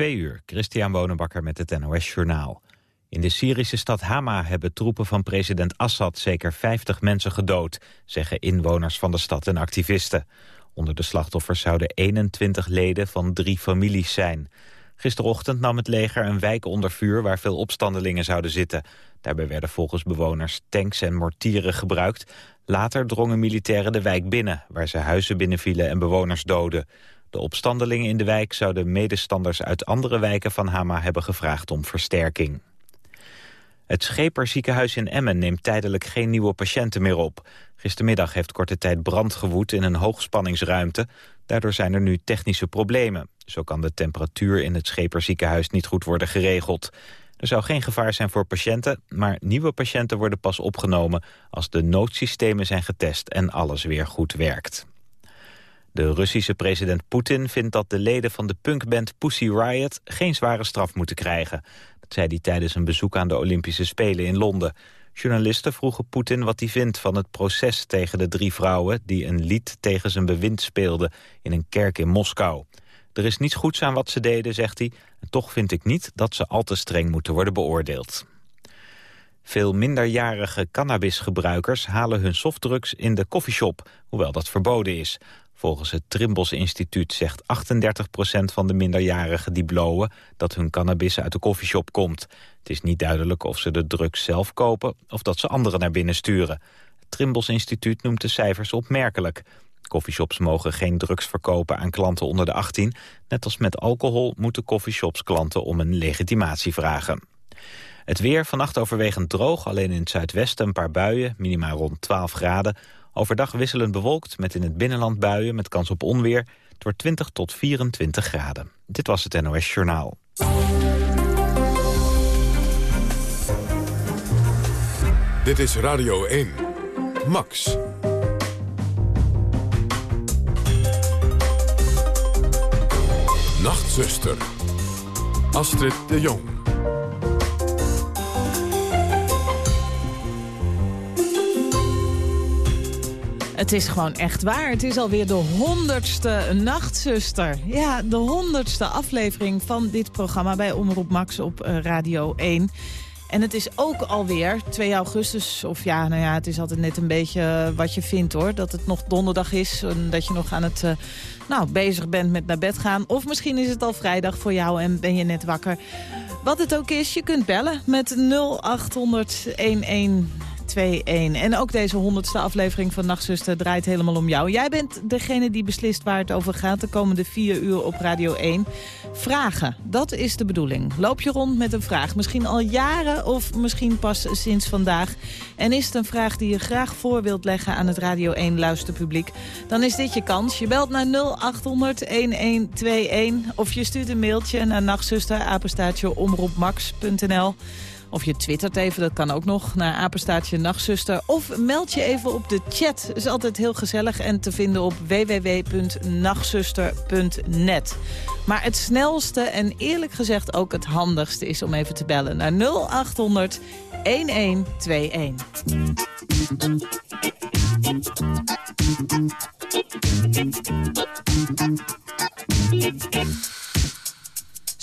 Twee uur, Christian Bonenbakker met het NOS Journaal. In de Syrische stad Hama hebben troepen van president Assad zeker 50 mensen gedood, zeggen inwoners van de stad en activisten. Onder de slachtoffers zouden 21 leden van drie families zijn. Gisterochtend nam het leger een wijk onder vuur waar veel opstandelingen zouden zitten. Daarbij werden volgens bewoners tanks en mortieren gebruikt. Later drongen militairen de wijk binnen, waar ze huizen binnenvielen en bewoners doden. De opstandelingen in de wijk zouden medestanders uit andere wijken van Hama hebben gevraagd om versterking. Het Scheperziekenhuis in Emmen neemt tijdelijk geen nieuwe patiënten meer op. Gistermiddag heeft korte tijd brand gewoed in een hoogspanningsruimte. Daardoor zijn er nu technische problemen. Zo kan de temperatuur in het Scheperziekenhuis niet goed worden geregeld. Er zou geen gevaar zijn voor patiënten, maar nieuwe patiënten worden pas opgenomen als de noodsystemen zijn getest en alles weer goed werkt. De Russische president Poetin vindt dat de leden van de punkband Pussy Riot geen zware straf moeten krijgen. Dat zei hij tijdens een bezoek aan de Olympische Spelen in Londen. Journalisten vroegen Poetin wat hij vindt van het proces tegen de drie vrouwen... die een lied tegen zijn bewind speelden in een kerk in Moskou. Er is niets goeds aan wat ze deden, zegt hij. En toch vind ik niet dat ze al te streng moeten worden beoordeeld. Veel minderjarige cannabisgebruikers halen hun softdrugs in de koffieshop, hoewel dat verboden is. Volgens het Trimbos Instituut zegt 38% van de minderjarigen die blowen... dat hun cannabis uit de koffieshop komt. Het is niet duidelijk of ze de drugs zelf kopen of dat ze anderen naar binnen sturen. Het Trimbos Instituut noemt de cijfers opmerkelijk. Coffeeshops mogen geen drugs verkopen aan klanten onder de 18. Net als met alcohol moeten coffeeshops klanten om een legitimatie vragen. Het weer vannacht overwegend droog, alleen in het zuidwesten een paar buien, minimaal rond 12 graden. Overdag wisselend bewolkt met in het binnenland buien met kans op onweer. Wordt 20 tot 24 graden. Dit was het NOS Journaal. Dit is Radio 1. Max. Nachtzuster. Astrid de Jong. Het is gewoon echt waar. Het is alweer de honderdste Nachtzuster. Ja, de honderdste aflevering van dit programma bij Omroep Max op eh, Radio 1. En het is ook alweer 2 augustus, of ja, nou ja, het is altijd net een beetje wat je vindt hoor. Dat het nog donderdag is en dat je nog aan het, uh, nou, bezig bent met naar bed gaan. Of misschien is het al vrijdag voor jou en ben je net wakker. Wat het ook is, je kunt bellen met 0800 11 en ook deze honderdste aflevering van Nachtzuster draait helemaal om jou. Jij bent degene die beslist waar het over gaat de komende vier uur op Radio 1. Vragen, dat is de bedoeling. Loop je rond met een vraag, misschien al jaren of misschien pas sinds vandaag. En is het een vraag die je graag voor wilt leggen aan het Radio 1 luisterpubliek... dan is dit je kans. Je belt naar 0800-1121 of je stuurt een mailtje naar nachtzuster. Of je twittert even, dat kan ook nog, naar apenstaartje nachtzuster. Of meld je even op de chat. Is altijd heel gezellig en te vinden op www.nachtzuster.net. Maar het snelste en eerlijk gezegd ook het handigste is om even te bellen naar 0800 1121.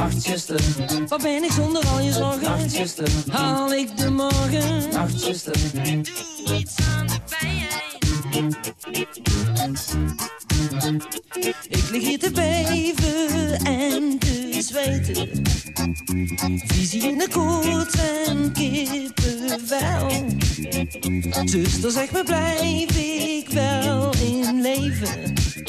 Nachtzuster, wat ben ik zonder al je zorgen? Nachtzuster, haal ik de morgen? Nachtzuster, doe iets aan de pijn. Ik lig hier te beven en te zweten. Visie in de koorts en kippenvel. Zuster, zeg me, blijf ik wel in leven?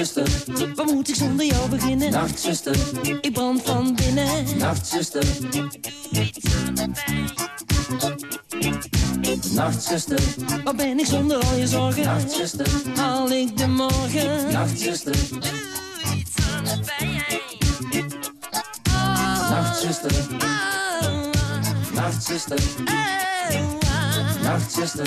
Nachtzuster, Waar moet ik zonder jou beginnen? Nachtzuster, Ik brand van binnen. Nachtzuster, Nachtzuster, Waar ben ik zonder al je zorgen? Nachtzuster, Haal ik de morgen? Nachtzuster, Nachtzuster, Nachtzuster, Nachtzuster,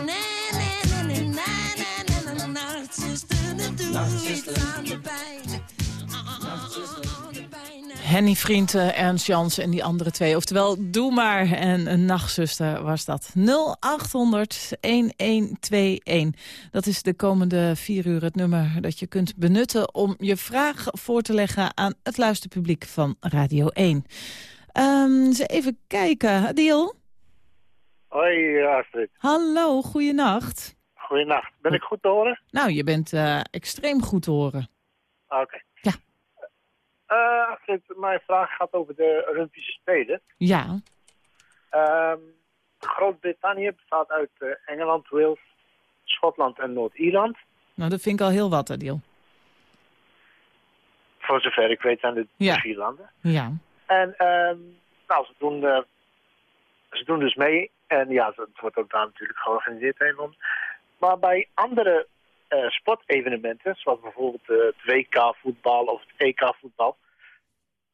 Henny Vrienden, Ernst Jans en die andere twee. Oftewel, doe maar. En een nachtzuster was dat. 0800-1121. Dat is de komende vier uur het nummer dat je kunt benutten... om je vraag voor te leggen aan het luisterpubliek van Radio 1. Ehm eens even kijken. Adil? Hoi Astrid, Hallo, goeienacht. goeienacht. Ben ik goed te horen? Nou, je bent eh, extreem goed te horen. Oké. Eh, mijn vraag gaat over de Olympische Spelen. Ja, Ehm, Groot-Brittannië bestaat uit eh, Engeland, Wales, Schotland en Noord-Ierland. nou dat vind ik al heel wat, Adil. Voor zover ik weet zijn dit Ja. vier landen. Ja. En ehm, nou, ze doen, eh, ze doen dus mee. En ja, het wordt ook daar natuurlijk georganiseerd in Londen. Maar bij andere sportevenementen, zoals bijvoorbeeld eh, het WK-voetbal of het EK-voetbal,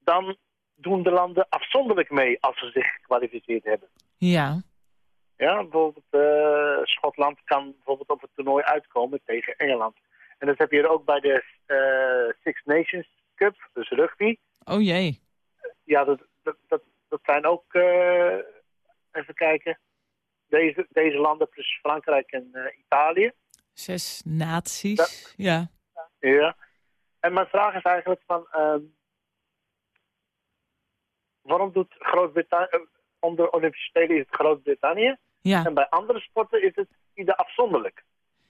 dan doen de landen afzonderlijk mee als ze zich gekwalificeerd hebben. Ja. Ja, bijvoorbeeld eh, Schotland kan bijvoorbeeld op het toernooi uitkomen tegen Engeland. En dat heb je er ook bij de eh, Six Nations Cup, dus rugby. Oh jee. Ja, dat, dat, dat, dat zijn ook, eh, even kijken, deze, deze landen plus Frankrijk en Italië. Zes naties. Ja. Ja. En mijn vraag is eigenlijk van, ehm, waarom doet Groot-Brittannië, eh, om de Olympische Spelen is het Groot-Brittannië Ja. en bij andere sporten is het ieder afzonderlijk.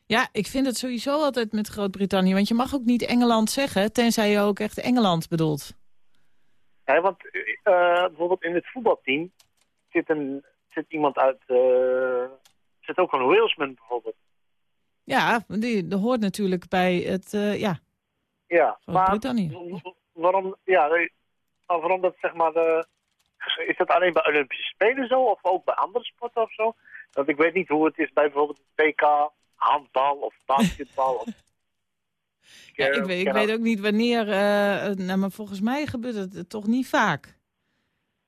ja, ik vind het sowieso altijd met Groot-Brittannië. Want je mag ook niet Engeland zeggen, tenzij je ook echt Engeland bedoelt. Ja, want eh, bijvoorbeeld in het voetbalteam zit, een, zit iemand uit, eh, zit ook een Walesman bijvoorbeeld. Ja, die, dat hoort natuurlijk bij het, eh, ja, Ja, maar waarom, ja, maar waarom dat zeg maar, de, is dat alleen bij Olympische Spelen zo of ook bij andere sporten of zo? Want ik weet niet hoe het is bij bijvoorbeeld het WK handbal of basketbal. Of, Ja, eh, ik weet, ik weet ook- niet wanneer, eh, nou, maar volgens mij gebeurt het toch niet vaak.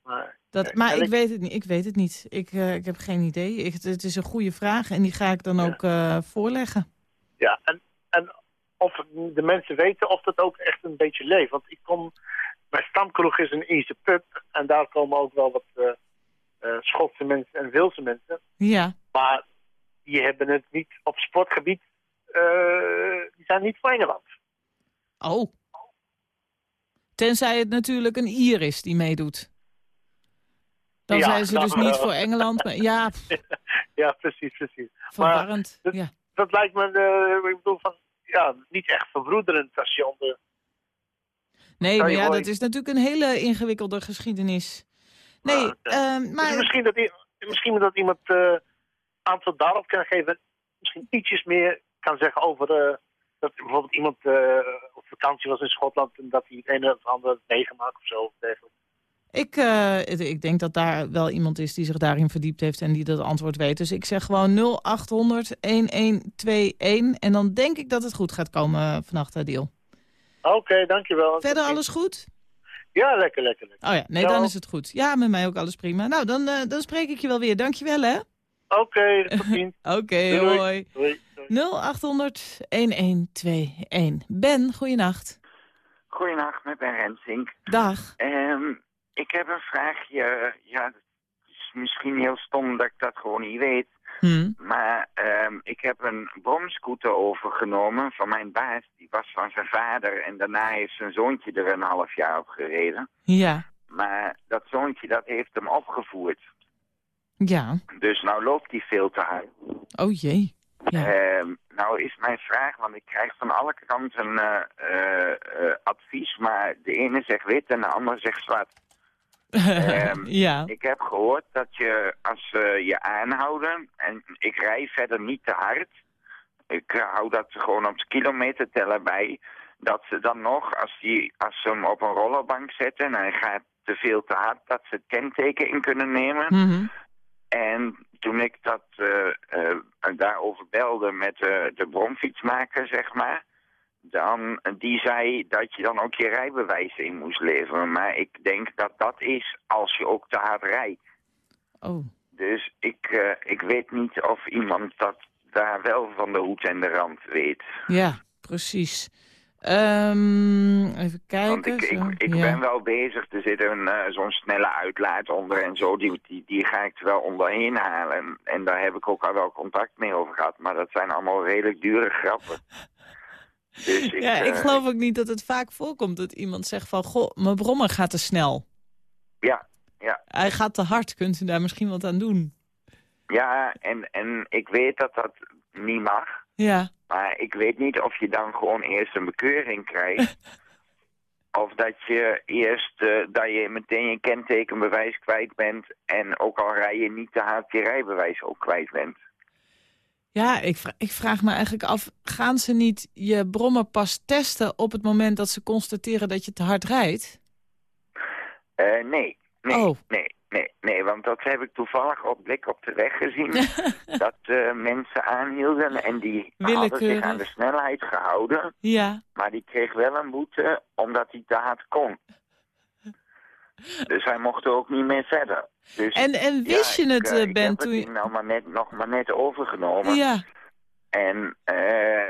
Nee. Dat, maar ik weet het niet. Ik weet het niet. Ik, eh, ik heb geen idee. Ik, het, het is een goede vraag en die ga ik dan Ja. ook eh, voorleggen. Ja, en, en of de mensen weten of dat ook echt een beetje leeft. Want ik kom, mijn stamkroeg is een Ierse pub en daar komen ook wel wat eh, eh, Schotse mensen en Wilse mensen. Ja, Maar die hebben het niet op sportgebied, eh, die zijn niet van Engeland. oh. Tenzij het natuurlijk een Ier is die meedoet. Dan Ja, zijn ze nou, dus niet voor Engeland. Maar, ja, Ja, precies, precies. verwarrend. dat- ja. Dat lijkt me, eh, ik bedoel, van, ja, niet echt verbroederend als je onder... Nee, maar ja, dat is natuurlijk een hele ingewikkelde geschiedenis. Nee, ja. ehm, maar... Misschien dat, misschien dat iemand eh antwoord daarop kan geven. Misschien ietsjes meer kan zeggen over... eh, dat bijvoorbeeld iemand eh, op vakantie was in Schotland... en dat hij het een of ander had meegemaakt of zo. Ik, ik denk dat daar wel iemand is die zich daarin verdiept heeft en die dat antwoord weet. Dus ik zeg gewoon 0800 1121 en dan denk ik dat het goed gaat komen vannacht, Adil. Oké, dankjewel. Verder alles goed? Ja, lekker, lekker, lekker. Oh ja, nee, dan is het goed. Ja, met mij ook alles prima. Nou, dan, eh, dan spreek ik je wel weer. Dankjewel, hè? Oké, tot ziens. Oké, hoi. Doei. doei. 0800 1121. Ben, goeienacht. Goedenacht, met Ben Rensink. Dag. Ehm, ik heb een vraagje. Ja, het is misschien heel stom dat ik dat gewoon niet weet. Hm. Maar ehm, ik heb een bromscooter overgenomen van mijn baas. Die was van zijn vader en daarna heeft zijn zoontje er een half jaar op gereden. Ja, Maar dat zoontje dat heeft hem opgevoerd. ja. Dus nou loopt hij veel te hard. Oh jee. Ja. Ehm, nou is mijn vraag, want ik krijg van alle kanten eh, eh, eh, advies, maar de ene zegt wit en de andere zegt zwart. Ehm, ja. Ik heb gehoord dat je als ze je aanhouden, en ik rij verder niet te hard, ik eh, hou dat gewoon op de kilometerteller bij, dat ze dan nog, als, die, als ze hem op een rollerbank zetten en hij gaat te veel te hard, dat ze het kenteken in kunnen nemen. Mhm. En toen ik dat eh, eh, daarover belde met de bromfietsmaker, zeg maar, dan die zei dat je dan ook je rijbewijs in moest leveren. Maar ik denk dat dat is als je ook te hard rijdt. Oh. Dus ik, eh, ik weet niet of iemand dat daar wel van de hoed en de rand weet. Ja, precies. Ehm, even kijken. Want ik, ik, zo. ik ja. ben wel bezig. Er zit een, eh, zo'n snelle uitlaat onder en zo. Die, die, die ga ik er wel onderheen halen. En, en daar heb ik ook al wel contact mee over gehad. Maar dat zijn allemaal redelijk dure grappen. Dus ik, ja, ik eh, geloof ook niet dat het vaak voorkomt dat iemand zegt van... Goh, mijn brommer gaat te snel. Ja, ja. Hij gaat te hard. Kunt u daar misschien wat aan doen? Ja, en, en ik weet dat dat niet mag. Ja. Maar ik weet niet of je dan gewoon eerst een bekeuring krijgt. of dat je eerst eh, dat je meteen je kentekenbewijs kwijt bent. En ook al rij je niet te hard je rijbewijs ook kwijt bent. Ja, ik, vra- ik vraag me eigenlijk af... gaan ze niet je brommer pas testen op het moment dat ze constateren dat je te hard rijdt? Eh, nee, nee, Oh. nee, nee, nee. Want dat heb ik toevallig op blik op de weg gezien. dat eh, mensen aanhielden en die hadden zich aan de snelheid gehouden. Ja. Maar die kreeg wel een boete omdat hij te hard kon. Dus hij mocht er ook niet meer verder. Dus, En, en wist ja, je het, eh, eh, ik Ben, heb het toen je... ding nou maar net, nog maar net overgenomen. Ja. En eh,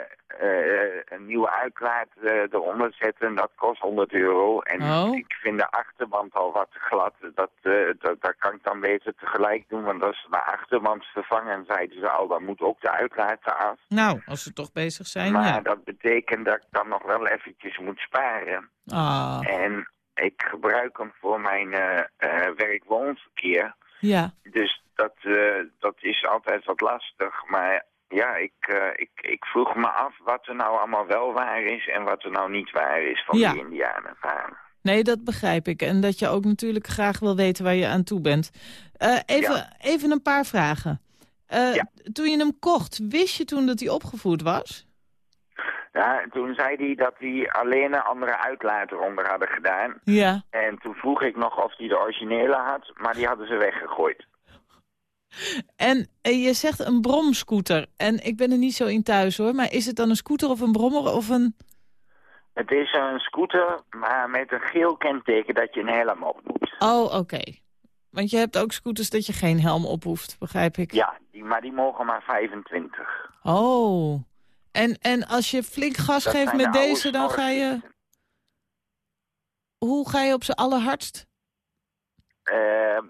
een nieuwe uitlaat eronder zetten, dat kost 100 euro. En Oh. ik vind de achterband al wat glad. Dat, dat, dat kan ik dan beter tegelijk doen. Want als de achterband vervangen, zeiden ze al, dan moet ook de uitlaat af. Nou, als ze toch bezig zijn, maar ja. dat betekent dat ik dan nog wel eventjes moet sparen. Ah, En ik gebruik hem voor mijn eh eh, werk-woonverkeer. ja. Dus dat, eh, dat is altijd wat lastig. Maar ja, ik, ik, ik vroeg me af wat er nou allemaal wel waar is en wat er nou niet waar is van Ja. die indianenvanen. Nee, dat begrijp ik. En dat je ook natuurlijk graag wil weten waar je aan toe bent. Even, Ja. even een paar vragen. Ja. Toen je hem kocht, wist je toen dat hij opgevoerd was? Ja, en toen zei hij dat hij alleen een andere uitlaat eronder hadden gedaan. Ja. En toen vroeg ik nog of hij de originele had, maar die hadden ze weggegooid. En je zegt een bromscooter. En ik ben er niet zo in thuis hoor. Maar is het dan een scooter of een brommer of een... Het is een scooter, maar met een geel kenteken dat je een helm op moet. Oh, oké. Want je hebt ook scooters dat je geen helm op hoeft, begrijp ik. Ja, die, maar die mogen maar 25. Oh. En, en als je flink gas Dat geeft met de deze, dan ga je... Hoe ga je op z'n allerhardst? Ehm,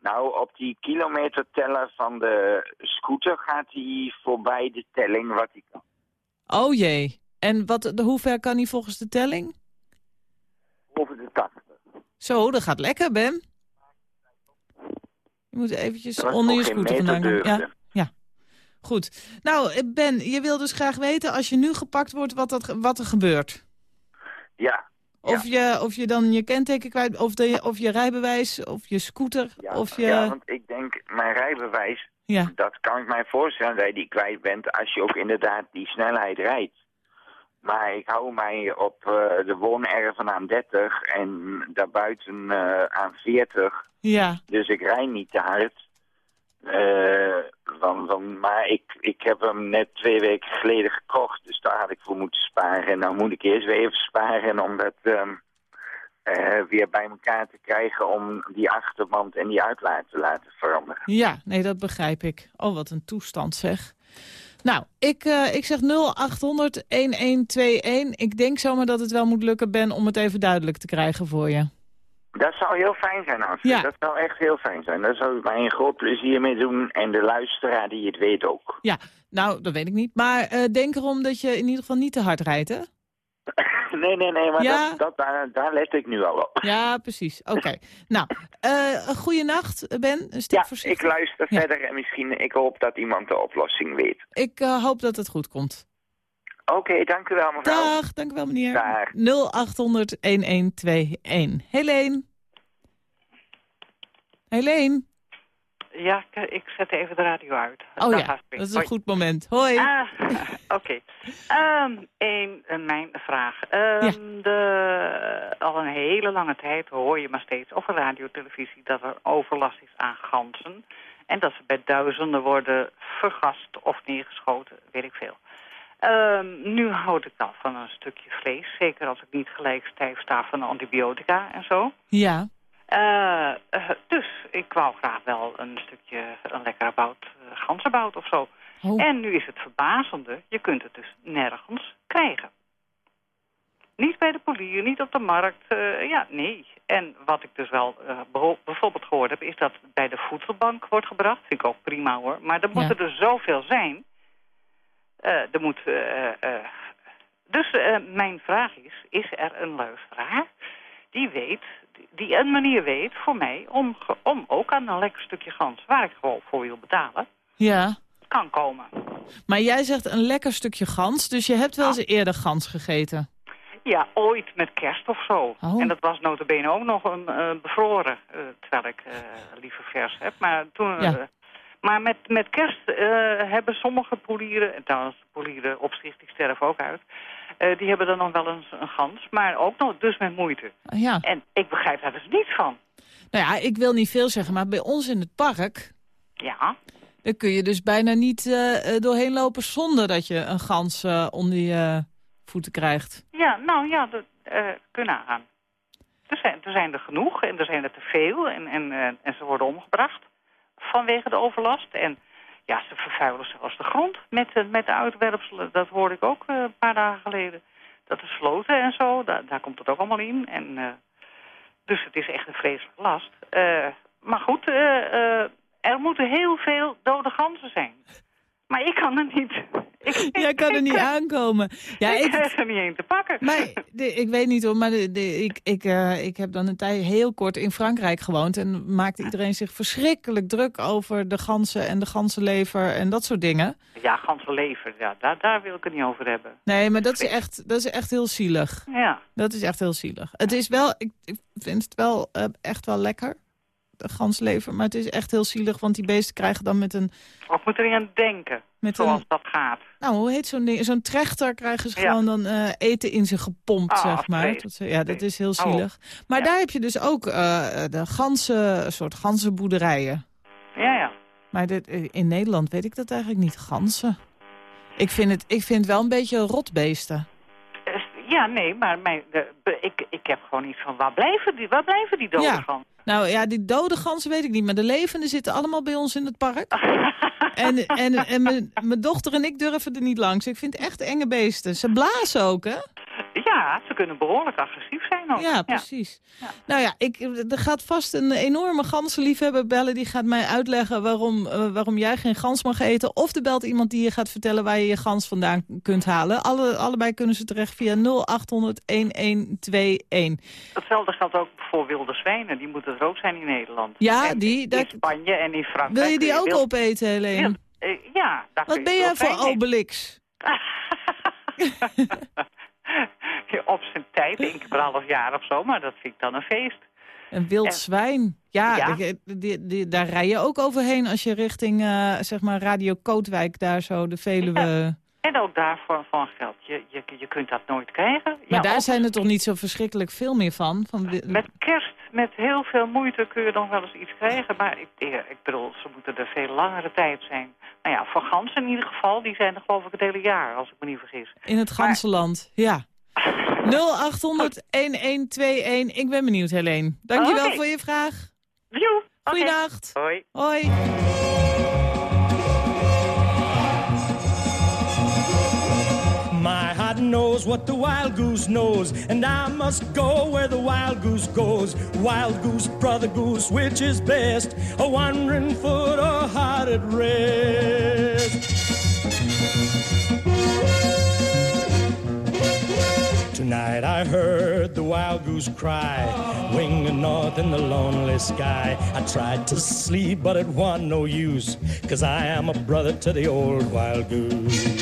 nou, op die kilometerteller van de scooter gaat hij voorbij de telling wat hij kan. Oh jee. En wat, hoe ver kan hij volgens de telling? Over de 80. Zo, dat gaat lekker, Ben. Je moet eventjes onder je scooter vandaan. Ja, goed. Nou, eh, Ben, je wil dus graag weten als je nu gepakt wordt wat, dat, wat er gebeurt. Ja, Of, je, of je dan je kenteken kwijt, of, de, of je rijbewijs, of je scooter, ja, of je... ja, want ik denk, mijn rijbewijs, Ja, dat kan ik mij voorstellen dat je die kwijt bent als je ook inderdaad die snelheid rijdt. Maar ik hou mij op eh, de woonerven aan 30 en daarbuiten eh, aan 40. ja, Dus ik rijd niet te hard. Eh, maar ik, ik heb hem net twee weken geleden gekocht. Dus daar had ik voor moeten sparen. En dan moet ik eerst weer even sparen om dat ehm, eh, weer bij elkaar te krijgen... om die achterband en die uitlaat te laten veranderen. ja, nee, dat begrijp ik. Oh, wat een toestand zeg. Nou, ik, eh, ik zeg 0800-1121. Ik denk zomaar dat het wel moet lukken, Ben, om het even duidelijk te krijgen voor je. Dat zou heel fijn zijn, Astrid. Ja. Dat zou echt heel fijn zijn. Daar zou ik mij een groot plezier mee doen. En de luisteraar die het weet ook. Ja, nou, dat weet ik niet. Maar eh, denk erom dat je in ieder geval niet te hard rijdt, hè? nee, nee, nee, maar Ja. dat, dat, daar, daar let ik nu al op. Ja, precies. Oké. nou, eh goede nacht, Ben. Een stuk Ja, voorzichtig. ik luister Ja. verder en misschien, ik hoop dat iemand de oplossing weet. Ik eh, hoop dat het goed komt. Oké, dank u wel mevrouw. Dag, dank u wel meneer. Dag. 0800-1121. Helene. Helene. Ja, ik, ik zet even de radio uit. Oh Dag, ja, Astrid. dat is een Hoi. goed moment. Hoi. Ah, oké. Ehm, een, mijn vraag. Ehm, Ja. de, al een hele lange tijd hoor je maar steeds over radio, televisie... dat er overlast is aan ganzen. En dat ze bij duizenden worden vergast of neergeschoten, weet ik veel. Ehm, nu houd ik al van een stukje vlees. Zeker als ik niet gelijk stijf sta van antibiotica en zo. Ja. Eh, eh, dus ik wou graag wel een stukje, een lekkere bout, uh, ganzenbout of zo. Oh. En nu is het verbazende, je kunt het dus nergens krijgen. Niet bij de polier, niet op de markt, eh, ja, nee. En wat ik dus wel eh, bijvoorbeeld gehoord heb, is dat het bij de voedselbank wordt gebracht. Vind ik ook prima hoor. Maar er Ja. moeten er zoveel zijn. Eh, er moet, eh, eh, dus eh, mijn vraag is, is er een luisteraar die weet, die een manier weet voor mij om, om ook aan een lekker stukje gans, waar ik gewoon voor wil betalen, Ja. kan komen. Maar jij zegt een lekker stukje gans, dus je hebt wel eens eerder gans gegeten. Ja, ooit met kerst of zo. Oh. En dat was notabene ook nog een bevroren, terwijl ik eh, liever vers heb. Maar, toen, Ja. Maar met, met kerst eh, hebben sommige polieren, en trouwens de polieren op zich, die sterven ook uit, eh, die hebben dan nog wel eens een gans, maar ook nog dus met moeite. Ja. En ik begrijp daar dus niets van. Nou ja, ik wil niet veel zeggen, maar bij ons in het park... Ja, daar kun je dus bijna niet eh, doorheen lopen zonder dat je een gans onder je voeten krijgt. ja nou ja, dat kunnen aan. Er zijn, er zijn er genoeg en er zijn er te veel en, en, en ze worden omgebracht vanwege de overlast. En ja, ze vervuilen zelfs de grond met, eh, met de uitwerpselen. Dat hoorde ik ook eh, een paar dagen geleden. Dat de sloten en zo, daar, daar komt het ook allemaal in. En, eh, dus het is echt een vreselijke last. Eh, maar goed, er moeten heel veel dode ganzen zijn. Maar ik kan er niet. Ik, Jij kan er niet aankomen. Ja, ik ik, krijg er niet één te pakken. maar de, ik weet niet hoor, maar de, de- ik, ik, eh, ik heb dan een tijd heel kort in Frankrijk gewoond... en maakte iedereen zich verschrikkelijk druk over de ganzen en de ganzenlever en dat soort dingen. Ja, ganzenlever, ja, daar, daar wil ik het niet over hebben. Nee, maar dat is echt, dat is echt heel zielig. Ja, Dat is echt heel zielig. Het is wel, ik, ik vind het wel eh, echt wel lekker, de ganslever. Maar het is echt heel zielig, want die beesten krijgen dan met een... of moet er aan denken, Met zoals een dat gaat. nou, hoe heet zo'n ding? Zo'n trechter krijgen ze Ja. gewoon dan eh, eten in ze gepompt, Ah, zeg maar. Tot ze- ja, dat is heel zielig. Maar Ja. daar heb je dus ook eh, de ganzen, een soort ganzenboerderijen. Ja, ja. Maar dit, eh, in Nederland weet ik dat eigenlijk niet, ganzen. Ik vind het, ik vind het wel een beetje rotbeesten. Ja, nee, maar mijn, de, ik, ik heb gewoon iets van, waar blijven die, waar blijven die doden Ja. van? Nou ja, die dode ganzen weet ik niet, maar de levende zitten allemaal bij ons in het park. En, en, en mijn- mijn dochter en ik durven er niet langs. Ik vind het echt enge beesten. Ze blazen ook, hè? Ja, Ja, ze kunnen behoorlijk agressief zijn ook. Ja, precies. Ja. Nou ja, ik, er gaat vast een enorme ganzenliefhebber bellen... die gaat mij uitleggen waarom, eh, waarom jij geen gans mag eten. Of er belt iemand die je gaat vertellen waar je je gans vandaan kunt halen. Alle, allebei kunnen ze terecht via 0800-1121. Hetzelfde geldt ook voor wilde zwijnen. Die moeten er ook zijn in Nederland. Ja, En die- In daar- Spanje en in Frankrijk. Wil je die ook opeten, Helene? wild- eh, ja, daar Wat ben jij voor. Obelix? Op zijn tijd, één keer per half jaar of zo, maar dat vind ik dan een feest. Een wild En- zwijn. Ja, Ja. ik- die, die, daar rij je ook overheen als je richting eh, zeg maar Radio Kootwijk daar zo de Veluwe... En ook daarvoor van geld. Je, je, je kunt dat nooit krijgen. Maar Ja, daar of zijn er toch niet zo verschrikkelijk veel meer van? van Met kerst, met heel veel moeite kun je nog wel eens iets krijgen. Maar ik, ik bedoel, ze moeten er veel langere tijd zijn. Nou ja, voor ganzen in ieder geval, die zijn er geloof ik het hele jaar, als ik me niet vergis. in het ganzenland, ja. 0800-1121. Ik ben benieuwd, Helene. Dankjewel Oké. voor je vraag. Joe, oké. Goeienacht. Hoi. Hoi. Knows what the wild goose knows, and I must go where the wild goose goes. Wild goose, brother goose, which is best? A wandering foot or heart at rest? Tonight I heard the wild goose cry, winging north in the lonely sky. I tried to sleep, but it wasn't no use, cause I am a brother to the old wild goose.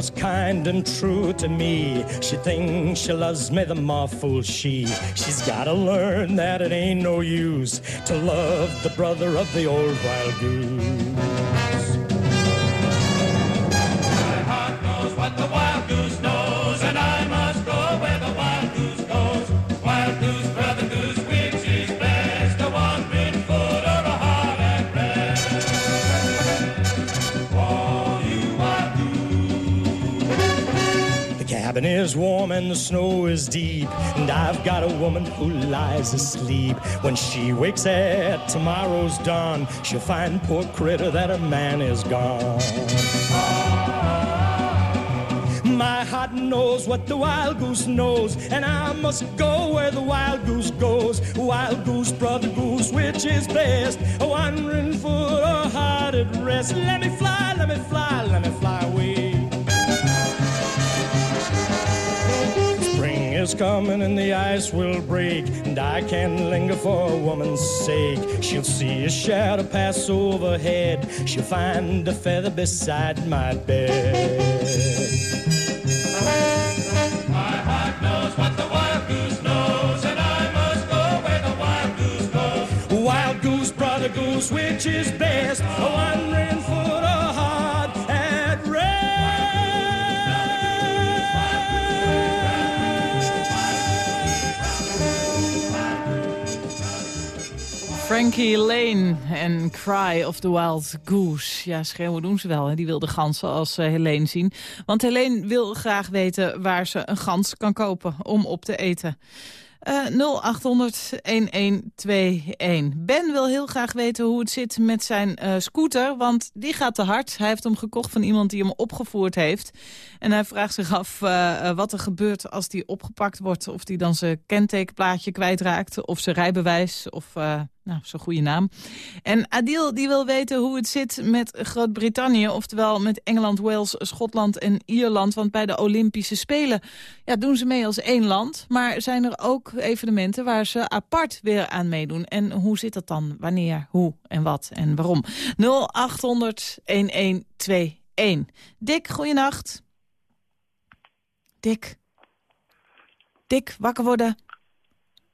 Was kind and true to me. She thinks she loves me, the more fool she. She's gotta learn that it ain't no use to love the brother of the old wild goose. Is warm and the snow is deep, and I've got a woman who lies asleep. When she wakes at tomorrow's dawn, she'll find poor critter that her man is gone. My heart knows what the wild goose knows, and I must go where the wild goose goes. Wild goose, brother goose, which is best? A wandering foot or a heart at rest? Let me fly, let me fly, let me fly away. Is coming and the ice will break, and I can linger for a woman's sake. She'll see a shadow pass overhead, she'll find a feather beside my bed. My heart knows what the wild goose, knows, and I must go where the wild goose goes. Wild goose, brother goose, which is best? A wandering Frankie Lane en Cry of the Wild Goose. Ja, schreeuwen doen ze wel. Hè? Die wilde ganzen als uh, Helene zien. Want Helene wil graag weten waar ze een gans kan kopen om op te eten. Uh, 0800-1121. Ben wil heel graag weten hoe het zit met zijn uh, scooter, want die gaat te hard. Hij heeft hem gekocht van iemand die hem opgevoerd heeft. En hij vraagt zich af wat er gebeurt als die opgepakt wordt. Of die dan zijn kentekenplaatje kwijtraakt, of zijn rijbewijs, of nou, zijn goede naam. En Adil die wil weten hoe het zit met Groot-Brittannië, oftewel met Engeland, Wales, Schotland en Ierland. Want bij de Olympische Spelen ja, doen ze mee als één land, maar zijn er ook evenementen waar ze apart weer aan meedoen. En hoe zit dat dan? Wanneer, hoe en wat en waarom? 0800-1121. Dick, goeienacht. Dick. Dick, wakker worden.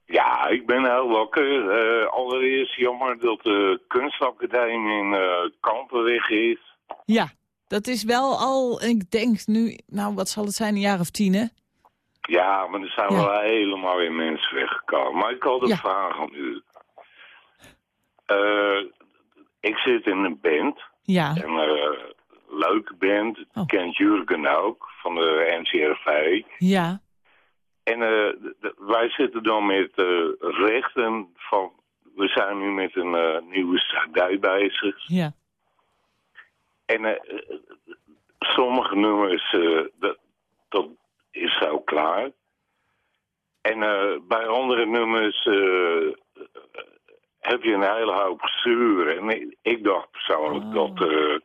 Ja, ik ben heel wakker. Uh, allereerst jammer dat de kunstacademie in uh, Kampen weg is. Ja, dat is wel al, ik denk nu, nou wat zal het zijn, een jaar of tien hè? Ja, maar er zijn ja. wel helemaal weer mensen weggekomen. Maar ik had een ja. vraag aan u. Uh, ik zit in een band. Ja. En uh, leuke band. Oh. Kent Jurgen ook, van de NCRV. Ja. En eh, wij zitten dan met eh, rechten van... We zijn nu met een eh, nieuwe cd bezig. Ja. En sommige nummers, dat, dat is zo klaar. En bij andere nummers heb je een hele hoop gezuur. En ik, ik dacht persoonlijk Oh. dat eh,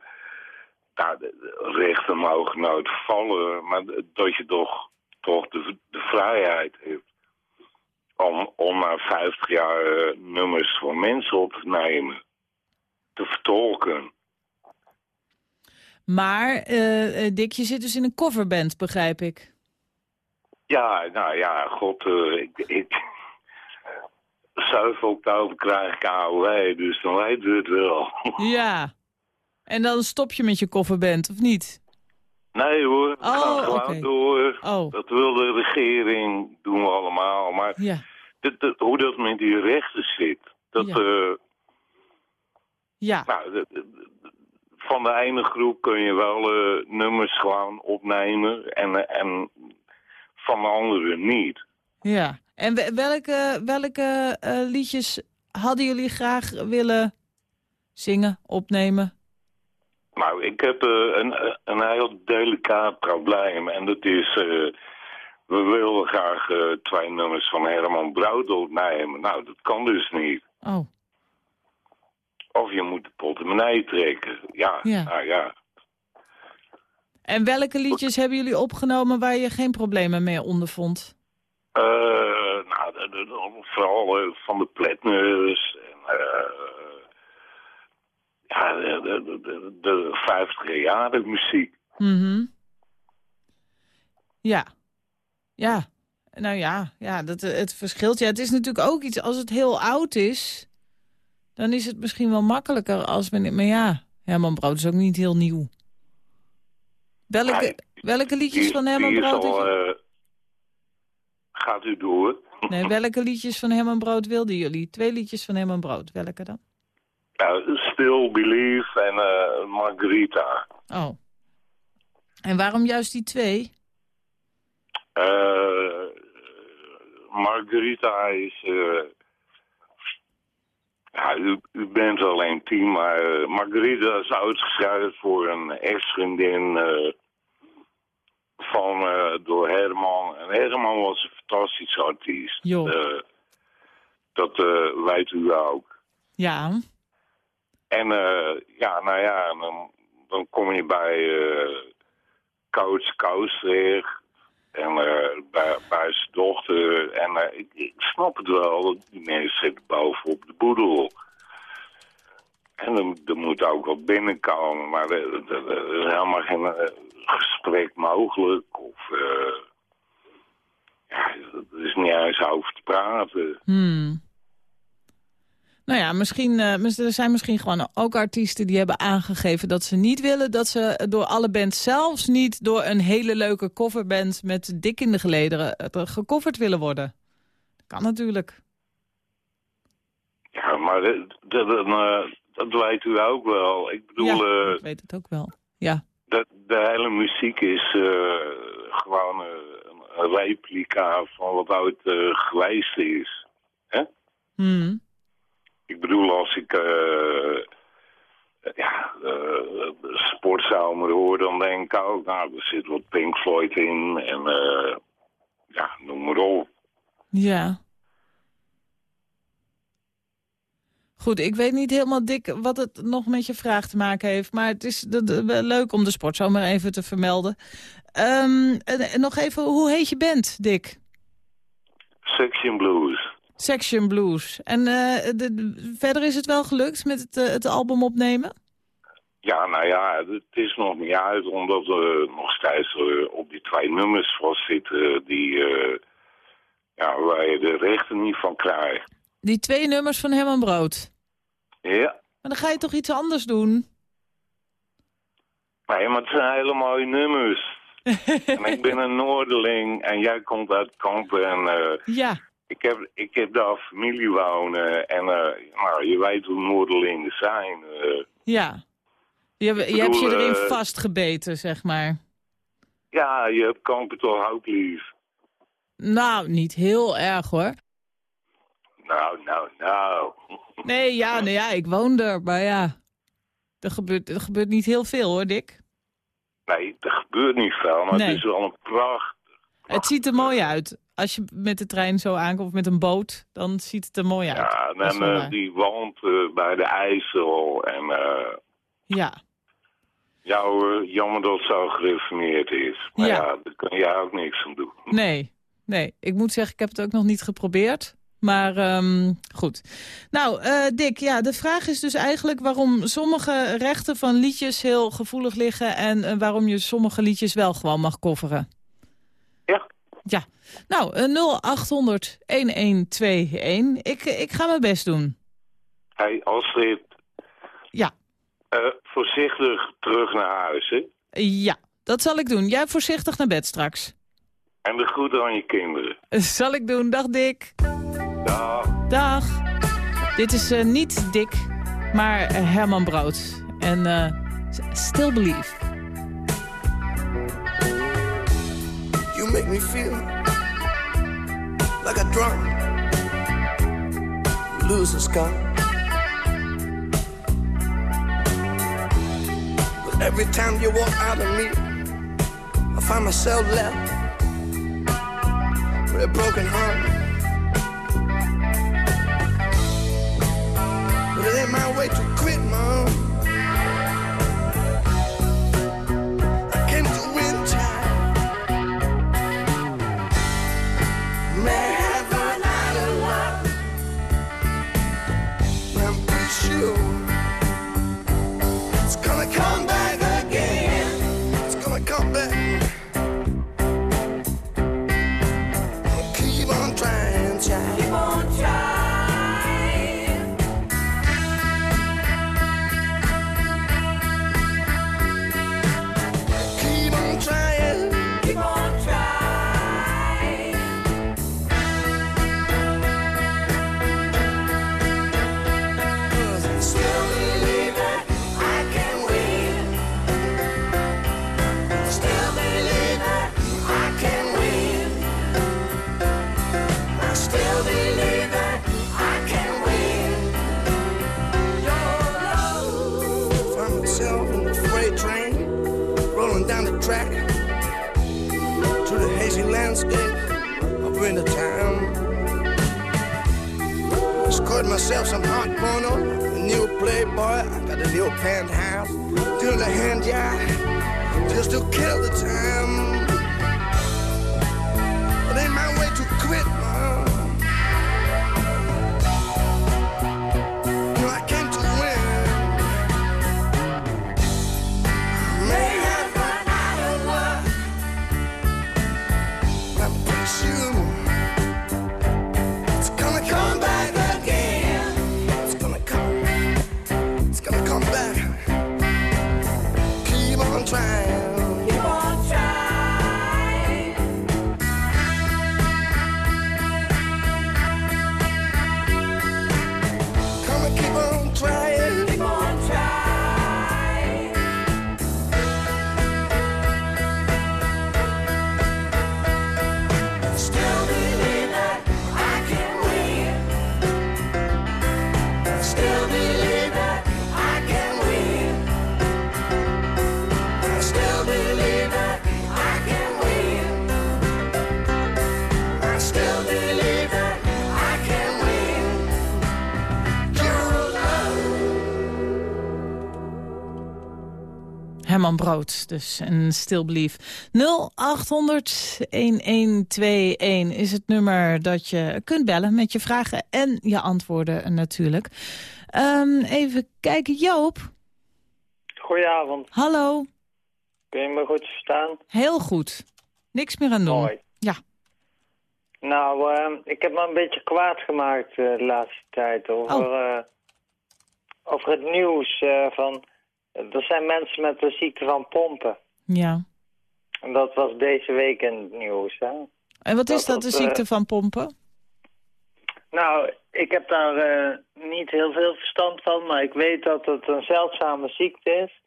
nou, rechten mogen nooit vallen. Maar dat je toch, toch de, de vrijheid hebt om, om na 50 jaar eh, nummers van mensen op te nemen. Te vertolken. Maar eh, Dick, je zit dus in een coverband, begrijp ik. Ja, nou ja, god, ik, ik... 7 oktober krijg ik AOW, dus dan weten we het wel. Ja. En dan stop je met je coverband, of niet? Nee hoor, we Oh, gaan gewoon door. Oh. Dat wil de regering, doen we allemaal. Maar Ja. dit- dit- hoe dat met die rechten zit, dat... Ja. eh, Ja. nou, van de ene groep kun je wel eh, nummers gewoon opnemen en, en van de andere niet. Ja. En we- welke, welke eh, liedjes hadden jullie graag willen zingen, opnemen? Nou, ik heb eh, een, een heel delicaat probleem. En dat is, eh, we willen graag eh, twee nummers van Herman Brood opnemen. Nou, dat kan dus niet. Oh. Of je moet de portemonnee trekken. Ja, Ja. nou ja. En welke liedjes hebben jullie opgenomen waar je geen problemen mee ondervond? Nou, de- de- de- vooral van de Pletners. En, ja, de, de, de, de, de 50 jaren muziek. Mhm. Ja. Ja. Nou ja, ja dat, eh, het verschilt. Ja, het is natuurlijk ook iets, als het heel oud is... dan is het misschien wel makkelijker als... Men, maar ja, Herman Brood is ook niet heel nieuw. Welke, Nee, welke liedjes Die- van Herman Brood... al, had je- eh, gaat u door? Nee, welke liedjes van Herman Brood wilden jullie? Twee liedjes van Herman Brood. Welke dan? Nou, Still Believe en eh, Margarita. Oh. En waarom juist die twee? Eh, Margarita is... eh, ja, u, u bent wel een team, maar Margarita is uitgeschreven voor een ex-vriendin van, door Herman. En Herman was een fantastische artiest. Dat weet u ook. Ja. En eh, ja, nou ja, dan, kom je bij eh Coach Kous terecht. En eh, bij, zijn dochter. En eh, ik, snap het wel, die mensen zitten bovenop de boedel. En er, moet ook wat binnenkomen, maar er, is helemaal geen eh, gesprek mogelijk. Of, eh, ja, er is niet eens over te praten. Hmm. Nou ja, misschien, eh, er zijn misschien gewoon ook artiesten die hebben aangegeven dat ze niet willen dat ze door alle bands, zelfs niet door een hele leuke coverband met dik in de gelederen, eh, gecoverd willen worden. Dat kan natuurlijk. Ja, maar dat, dat, dat, eh, dat weet u ook wel. Ik bedoel, ja, ik weet het ook wel. Ja. de, de hele muziek is gewoon een replica van wat ooit eh, geweest is. Hè? Hmm. Ik bedoel, als ik eh ja, eh, sportzomer hoor, dan denk ik ook, nou, er zit wat Pink Floyd in en eh, ja, noem maar op. Ja. Goed, ik weet niet helemaal dik wat het nog met je vraag te maken heeft. Maar het is wel leuk om de sportzomer even te vermelden. Ehm, en, en nog even, hoe heet je band, Dick? Section Blues. Section Blues. En eh, de- de- verder is het wel gelukt met het, eh, het album opnemen? Ja, nou ja, het is nog niet uit, omdat we nog steeds eh, op die twee nummers vastzitten die, ja, waar je de rechten niet van krijgt. Die twee nummers van Herman Brood. Ja, Maar dan ga je toch iets anders doen? nee, maar het zijn hele mooie nummers. en ik ben een Noorderling en jij komt uit Kampen en Ja, ik, heb, ik heb daar familie wonen. En nou, je weet hoe Noorderlingen zijn. eh. ja. Je, hebt je erin eh, vastgebeten, zeg maar. Ja, je hebt kanker toch ook lief. Nou, niet heel erg hoor. Nou, nou, nou. Nee, ja, nou ja, ik woon er, maar ja. Er gebeurt, er gebeurt niet heel veel hoor, Dick. Nee, er gebeurt niet veel, maar Nee. het is wel een pracht. Het ziet er mooi uit. Als je met de trein zo aankomt of met een boot, dan ziet het er mooi uit. Ja, en eh, die woont eh, bij de IJssel. En eh Ja, ja hoor, jammer dat het zo gereformeerd is. Maar Ja. ja. daar kun jij ook niks aan doen. nee. Nee, ik moet zeggen, ik heb het ook nog niet geprobeerd. Maar ehm, goed. Nou, Dick, ja, de vraag is dus eigenlijk waarom sommige rechten van liedjes heel gevoelig liggen... en waarom je sommige liedjes wel gewoon mag coveren. Ja. Ja. Nou, eh, 0800-1121. Ik, eh, ik ga mijn best doen. Hey, Astrid, Ja. eh, voorzichtig terug naar huis, hè? Ja, dat zal ik doen. Jij voorzichtig naar bed straks. En de groeten aan je kinderen. Zal ik doen. Dag Dick. Dag. Dag. Dit is eh, niet Dick, maar Herman Brood. En eh, Still Believe. You make me feel like a drunk loser's car. But every time you walk out of me, I find myself left with a broken heart. But it ain't my way to quit, mom. Herman Brood, dus en Still Believe. 0800-1121 is het nummer dat je kunt bellen met je vragen en je antwoorden natuurlijk. Ehm, even kijken, Joop. Goedenavond. Hallo. Kun je me goed verstaan? Heel goed. Niks meer aan doen. Mooi. Ja. Nou, eh, ik heb me een beetje kwaad gemaakt eh, de laatste tijd over, Oh. eh, over het nieuws eh, van... Er zijn mensen met de ziekte van pompen. Ja. En dat was deze week in het nieuws, hè? En wat is Dat dat, de ziekte eh, van pompen? Nou, ik heb daar eh, niet heel veel verstand van, maar ik weet dat het een zeldzame ziekte is.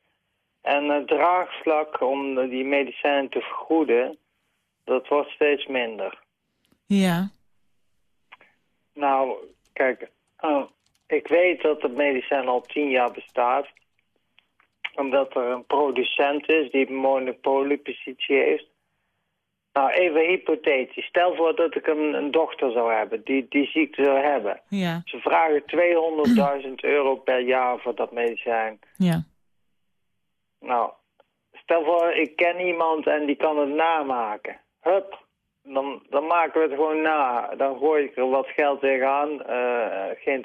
En het draagvlak om die medicijnen te vergoeden, dat wordt steeds minder. Ja. Nou, kijk, oh, ik weet dat het medicijn al tien jaar bestaat. Omdat er een producent is die een monopoliepositie heeft. Nou, even hypothetisch. Stel voor dat ik een, een dochter zou hebben die die ziekte zou hebben. Ja. Ze vragen 200.000 euro per jaar voor dat medicijn. Ja. Nou, stel voor ik ken iemand en die kan het namaken. Hup, dan, dan maken we het gewoon na. Dan gooi ik er wat geld tegenaan. Eh geen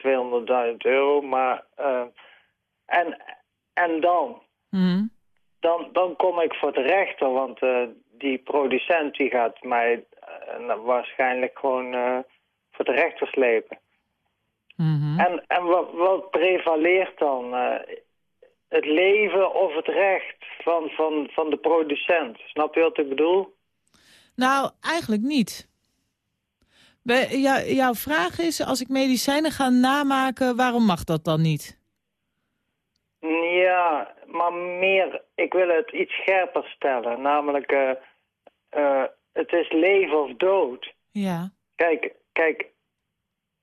200.000 euro, maar... eh, en, en dan? Mhm. dan? Dan kom ik voor de rechter, want eh, die producent die gaat mij eh, waarschijnlijk gewoon eh, voor de rechter slepen. Mhm. En, en wat, wat prevaleert dan? Het leven of het recht van, van, van de producent? Snap je wat ik bedoel? Nou, eigenlijk niet. Ja, jouw vraag is, als ik medicijnen ga namaken, waarom mag dat dan niet? Ja, maar meer, ik wil het iets scherper stellen. Namelijk, eh, eh, het is leven of dood. Ja. Kijk, kijk,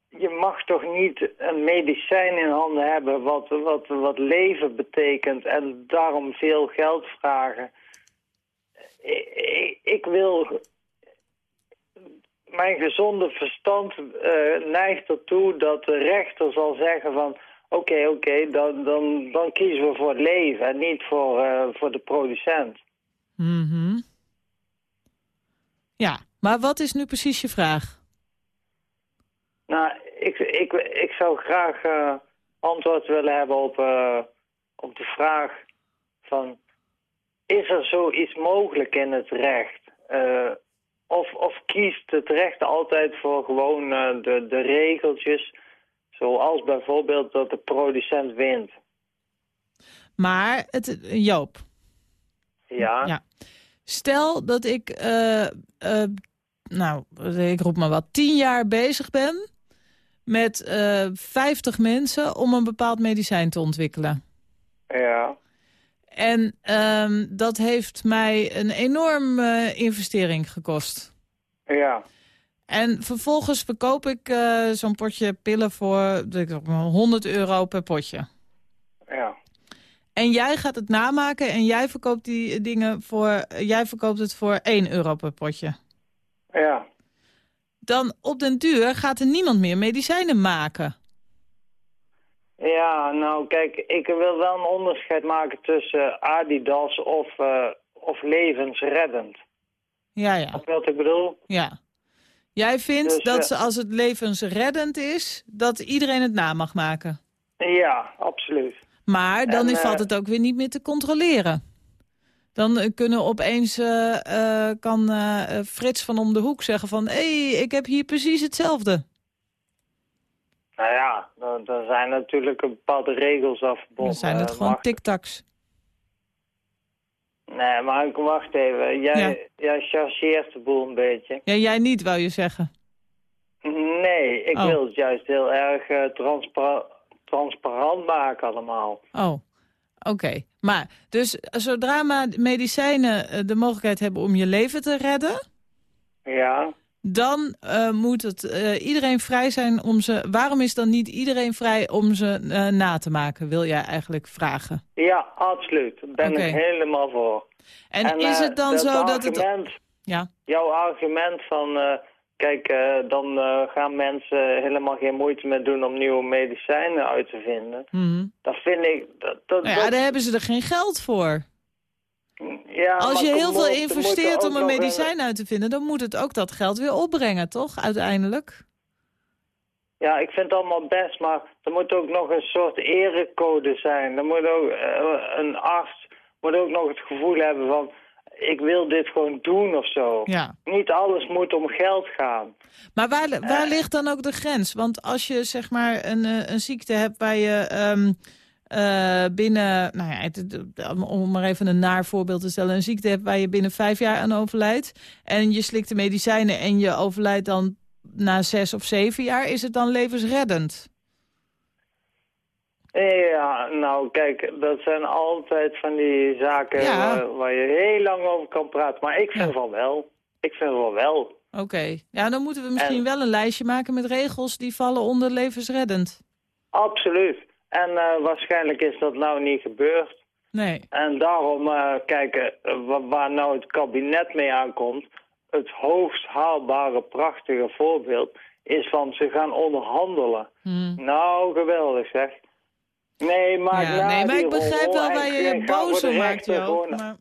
je mag toch niet een medicijn in handen hebben wat, wat, wat leven betekent en daarom veel geld vragen. Ik, ik, ik wil... Mijn gezonde verstand eh, neigt ertoe dat de rechter zal zeggen van... Oké, oké, dan, dan, dan kiezen we voor het leven en niet voor, eh, voor de producent. Mhm. Ja, maar wat is nu precies je vraag? Nou, ik, ik, ik zou graag eh, antwoord willen hebben op, eh, op de vraag van... Is er zoiets mogelijk in het recht? Of, of kiest het recht altijd voor gewoon de, de regeltjes... zoals bijvoorbeeld dat de producent wint? Maar, het, Joop, Ja? Ja. Stel dat ik, eh, eh, nou, ik roep maar wat, tien jaar bezig ben met eh 50 mensen om een bepaald medicijn te ontwikkelen. Ja. En ehm, dat heeft mij een enorme investering gekost. Ja. En vervolgens verkoop ik eh, zo'n potje pillen voor ik zeg maar, 100 euro per potje. Ja. En jij gaat het namaken en jij verkoopt die dingen voor, jij verkoopt het voor 1 euro per potje. Ja. Dan op den duur gaat er niemand meer medicijnen maken. Ja, nou kijk, ik wil wel een onderscheid maken tussen Adidas of, eh, of levensreddend. Ja, ja. Je wat ik bedoel? ja. Jij vindt Dus, dat ze, als het levensreddend is, dat iedereen het na mag maken. Ja, absoluut. Maar dan En, is, valt eh, het ook weer niet meer te controleren. Dan eh, kunnen opeens, eh, kan Frits van om de hoek zeggen van... hé, hey, ik heb hier precies hetzelfde. Nou ja, er, er zijn natuurlijk een bepaalde regels afgebonden. Dan zijn het gewoon tictacs. Nee, maar ik wacht even. Jij, jij chargeert de boel een beetje. Ja, jij niet, wou je zeggen. Nee, ik Oh. wil het juist heel erg eh, transpara- transparant maken allemaal. Oh, oké. Maar, dus zodra maar medicijnen eh, de mogelijkheid hebben om je leven te redden... Ja. Dan eh, moet het eh, iedereen vrij zijn om ze... Waarom is dan niet iedereen vrij om ze eh, na te maken, wil jij eigenlijk vragen? Ja, absoluut. Daar ben ik helemaal voor. En, is het dan zo dat het... Ja, Jouw argument van... kijk, dan gaan mensen helemaal geen moeite meer doen om nieuwe medicijnen uit te vinden. mhm. Dat vind ik... Dat, dat, nou ja, dat- daar hebben ze er geen geld voor. Ja, Als je heel veel er investeert om een eh, medicijn uit te vinden... dan moet het ook dat geld weer opbrengen, toch? Uiteindelijk. Ja, ik vind het allemaal best, maar er moet ook nog een soort erecode zijn. Er moet ook, eh, een arts moet ook nog het gevoel hebben van... ik wil dit gewoon doen of zo. Ja. Niet alles moet om geld gaan. Maar waar, waar ligt dan ook de grens? Want als je zeg maar een, eh, een ziekte hebt waar je ehm, eh, binnen... Nou ja, het- het- om maar even een naar voorbeeld te stellen. Een ziekte hebt waar je binnen vijf jaar aan overlijdt. En je slikt de medicijnen en je overlijdt dan na zes of zeven jaar. Is het dan levensreddend? Ja, nou kijk, dat zijn altijd van die zaken Ja. waar, waar je heel lang over kan praten. Maar ik vind van wel. Ik vind wel wel. Oké. Ja, dan moeten we misschien wel een lijstje maken met regels die vallen onder levensreddend. Absoluut. En eh, waarschijnlijk is dat nou niet gebeurd. Nee. En daarom, eh kijk, eh, wa- waar nou het kabinet mee aankomt... het hoogst haalbare, prachtige voorbeeld... is van ze gaan onderhandelen. Hmm. Nou, geweldig zeg. Nee, maar, Ja, nee, maar ik begrijp wel waar je je boos om maakt, Joop. Maar...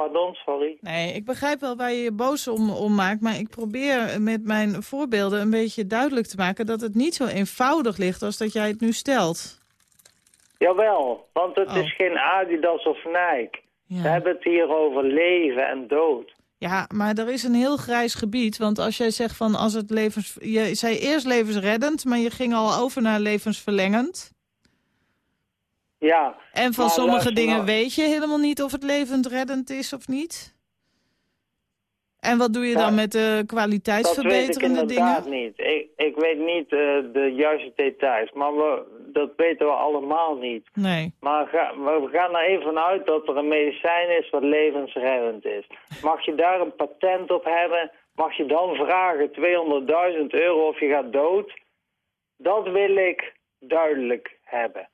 Pardon, sorry. Nee, ik begrijp wel waar je je boos om, om maakt. Maar ik probeer met mijn voorbeelden een beetje duidelijk te maken... dat het niet zo eenvoudig ligt als dat jij het nu stelt. Jawel, want het Oh. is geen Adidas of Nike. Ja. We hebben het hier over leven en dood. Ja, maar er is een heel grijs gebied. Want als jij zegt van als het levens... Je zei eerst levensreddend, maar je ging al over naar levensverlengend. Ja. En van sommige dingen nou. weet je helemaal niet of het levensreddend is of niet. En wat doe je Ja, dan met de Dat weet ik kwaliteitsverbeterende inderdaad dingen? niet. Ik, ik weet niet eh, de juiste details, maar we, dat weten we allemaal niet. Nee. Maar ga, we gaan er even vanuit dat er een medicijn is wat levensreddend is. Mag je daar een patent op hebben, mag je dan vragen 200.000 euro of je gaat dood? Dat wil ik duidelijk hebben.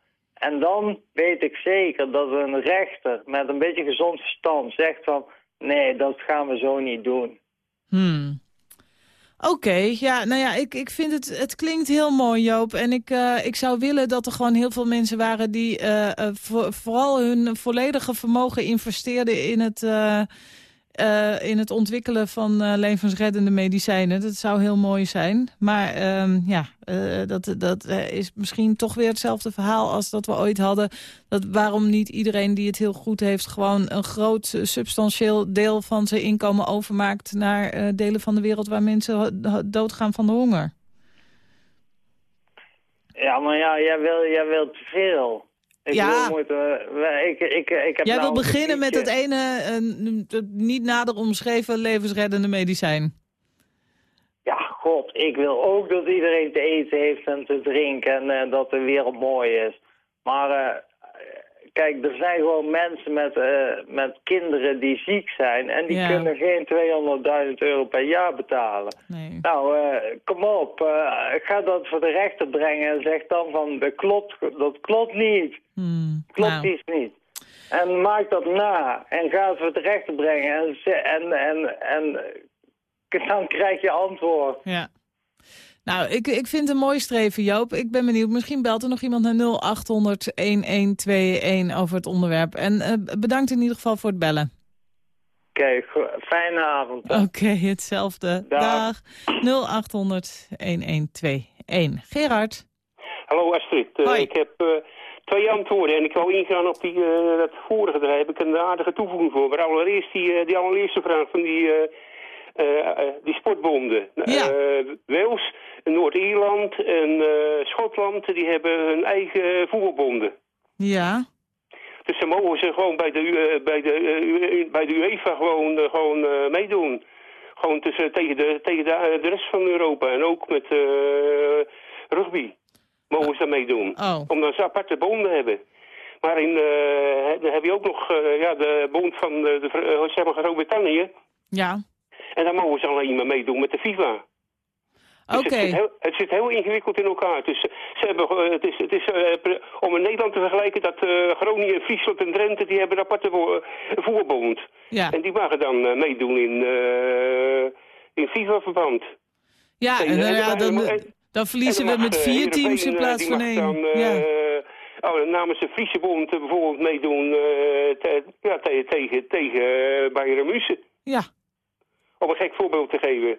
En dan weet ik zeker dat een rechter met een beetje gezond verstand zegt van... nee, dat gaan we zo niet doen. Hmm. Oké, ja, nou ja, ik, ik vind het, het klinkt heel mooi, Joop. En ik, eh, ik zou willen dat er gewoon heel veel mensen waren die eh, eh, voor- vooral hun volledige vermogen investeerden in het, eh, in het ontwikkelen van eh, levensreddende medicijnen. Dat zou heel mooi zijn. Maar ehm, ja, eh, dat, dat is misschien toch weer hetzelfde verhaal als dat we ooit hadden. Dat waarom niet iedereen die het heel goed heeft... gewoon een groot substantieel deel van zijn inkomen overmaakt... naar delen van de wereld waar mensen doodgaan van de honger. Ja, maar ja, jij wil, jij wil te veel. Ik Ja. ik, ik, ik heb Jij nou wil een beginnen met het ene eh, niet nader omschreven levensreddende medicijn. Ja, god, ik wil ook dat iedereen te eten heeft en te drinken en eh, dat de wereld mooi is. Maar eh, kijk, er zijn gewoon mensen met, eh, met kinderen die ziek zijn en die Ja. kunnen geen 200.000 euro per jaar betalen. Nee. Nou, eh, kom op, eh, ga dat voor de rechter brengen en zeg dan van, dat klopt, dat klopt niet. Hmm, Klopt nou. iets niet. En maak dat na. En ga het voor de rechter brengen. En, en, en, en dan krijg je antwoord. Ja. Nou, ik, ik vind het een mooi streven, Joop. Ik ben benieuwd. Misschien belt er nog iemand naar 0800-1121 over het onderwerp. En eh, bedankt in ieder geval voor het bellen. Oké, fijne avond. Oké, hetzelfde. Dag. Dag. 0800-1121. Gerard. Hallo Astrid, Eh, Hoi. ik heb eh, twee antwoorden en ik wou ingaan op die, eh, dat vorige, daar heb ik een aardige toevoeging voor. Maar allereerst die, die allereerste vraag van die, die sportbonden. Ja. Wales, Noord-Ierland en eh, Schotland, die hebben hun eigen voetbalbonden. Ja. Dus dan mogen ze gewoon bij de, U- bij de, eh, bij de UEFA gewoon, eh, gewoon eh, meedoen. Gewoon tussen, tegen, de, tegen de, de rest van Europa en ook met eh, rugby mogen ze meedoen. Oh. Omdat ze aparte bonden hebben. Maar in, eh, dan heb je ook nog eh, ja, de bond van de, de, eh, zeg maar Groot-Brittannië. Ja. En daar mogen ze alleen maar meedoen met de FIFA. Dus Oké. het, zit heel, het zit heel ingewikkeld in elkaar. Dus ze hebben, het is, het is, eh, om in Nederland te vergelijken dat eh, Groningen, Friesland en Drenthe... die hebben een aparte vo- voerbond. Ja. En die mogen dan meedoen in, in FIFA-verband. Ja, en, En, ja, dan, en- dan verliezen En we dan met mag, vier teams in plaats van één. Dan, ja. oh, namens de Friese bond bijvoorbeeld meedoen te- ja, te- tegen, tegen Bayern München. ja. Om een gek voorbeeld te geven.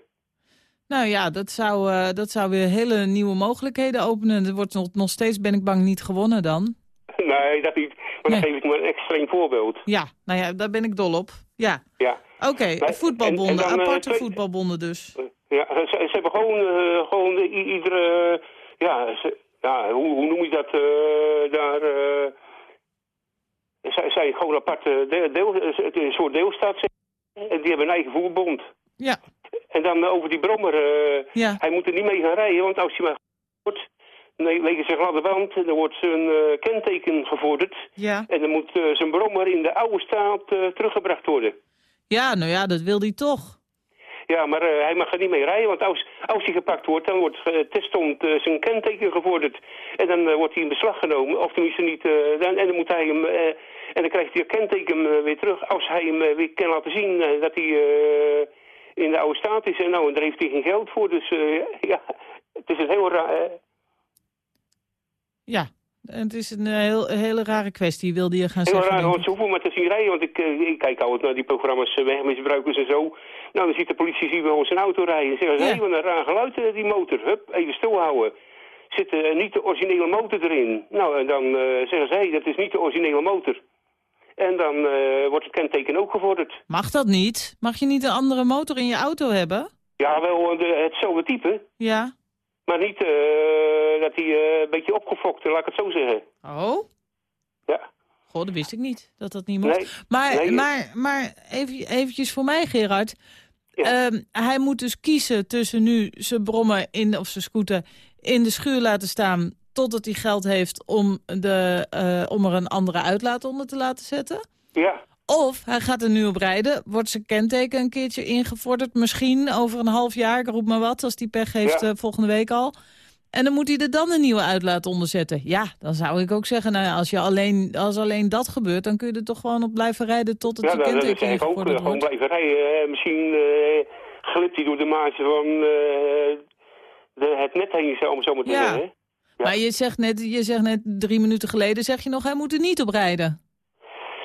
Nou ja, dat zou, eh, dat zou weer hele nieuwe mogelijkheden openen. Er wordt nog, nog steeds, ben ik bang, niet gewonnen dan. nee, dat niet. Maar dan geef ik maar een extreem voorbeeld. Ja, nou ja, daar ben ik dol op. Ja. Ja. Oké, voetbalbonden, en- en dan, eh, aparte twee- voetbalbonden dus. Ja, ze, ze hebben gewoon, eh, gewoon iedere... ja, ze- ja hoe, hoe noem je dat daar... zij zijn gewoon aparte deel, een soort deelstaat. zeg. En die hebben een eigen voetbalbond. Ja. En dan eh, over die brommer. eh, Ja. Hij moet er niet mee gaan rijden, want als hij maar wordt... Nee, wegen zijn gladde band. Dan wordt zijn eh, kenteken gevorderd. Ja. En dan moet zijn brommer in de oude staat teruggebracht worden. Ja, nou ja, dat wil hij toch. Ja, maar hij mag er niet mee rijden, want als, als hij gepakt wordt, dan wordt testond uh, zijn kenteken gevorderd. En dan wordt hij in beslag genomen, of tenminste niet, dan, en dan moet hij hem, en dan krijgt hij het kenteken weer terug, als hij hem weer kan laten zien dat hij in de oude staat is. En nou, en daar heeft hij geen geld voor, dus uh, ja, het is een heel raar... Ja, het is een heel, hele rare kwestie, wilde je gaan heel zeggen. raar, denk want ze hoeven maar te zien rijden, want ik, ik kijk altijd naar die programma's wegmisbruikers en zo. Nou, dan ziet de politie zien we ons een auto rijden en zeggen ze, Ja. hé, wat een raar geluid, die motor. Hup, even stilhouden. Zit uh, niet de originele motor erin? Nou, en dan uh, zeggen ze, hé, dat is niet de originele motor. En dan uh, wordt het kenteken ook gevorderd. Mag dat niet? Mag je niet een andere motor in je auto hebben? Ja, wel de, hetzelfde type, Ja. maar niet uh, dat hij uh, een beetje opgefokt laat ik het zo zeggen. Oh? Ja. Goh, dat wist ik niet, dat dat niet mocht. Nee. Maar, Nee. maar, maar even, eventjes voor mij, Gerard. Ehm, hij moet dus kiezen tussen nu zijn brommen in, of zijn scooter in de schuur laten staan... totdat hij geld heeft om, de, eh, om er een andere uitlaat onder te laten zetten. Ja. Of hij gaat er nu op rijden, wordt zijn kenteken een keertje ingevorderd. Misschien over een half jaar, ik roep maar wat, als die pech heeft Ja. eh, volgende week al. En dan moet hij er dan een nieuwe uitlaat onder zetten. Ja, dan zou ik ook zeggen, nou ja, als, je alleen, als alleen dat gebeurt... dan kun je er toch gewoon op blijven rijden tot het Ja, je kenteken zeg ik ook. ingevorderd eh, Gewoon wordt. blijven rijden. Misschien eh, glipt hij door de maatje van de, het net heen, zo- om zo maar te Ja. zeggen. Maar je zegt, net, je zegt net drie minuten geleden, zeg je nog, hij moet er niet op rijden.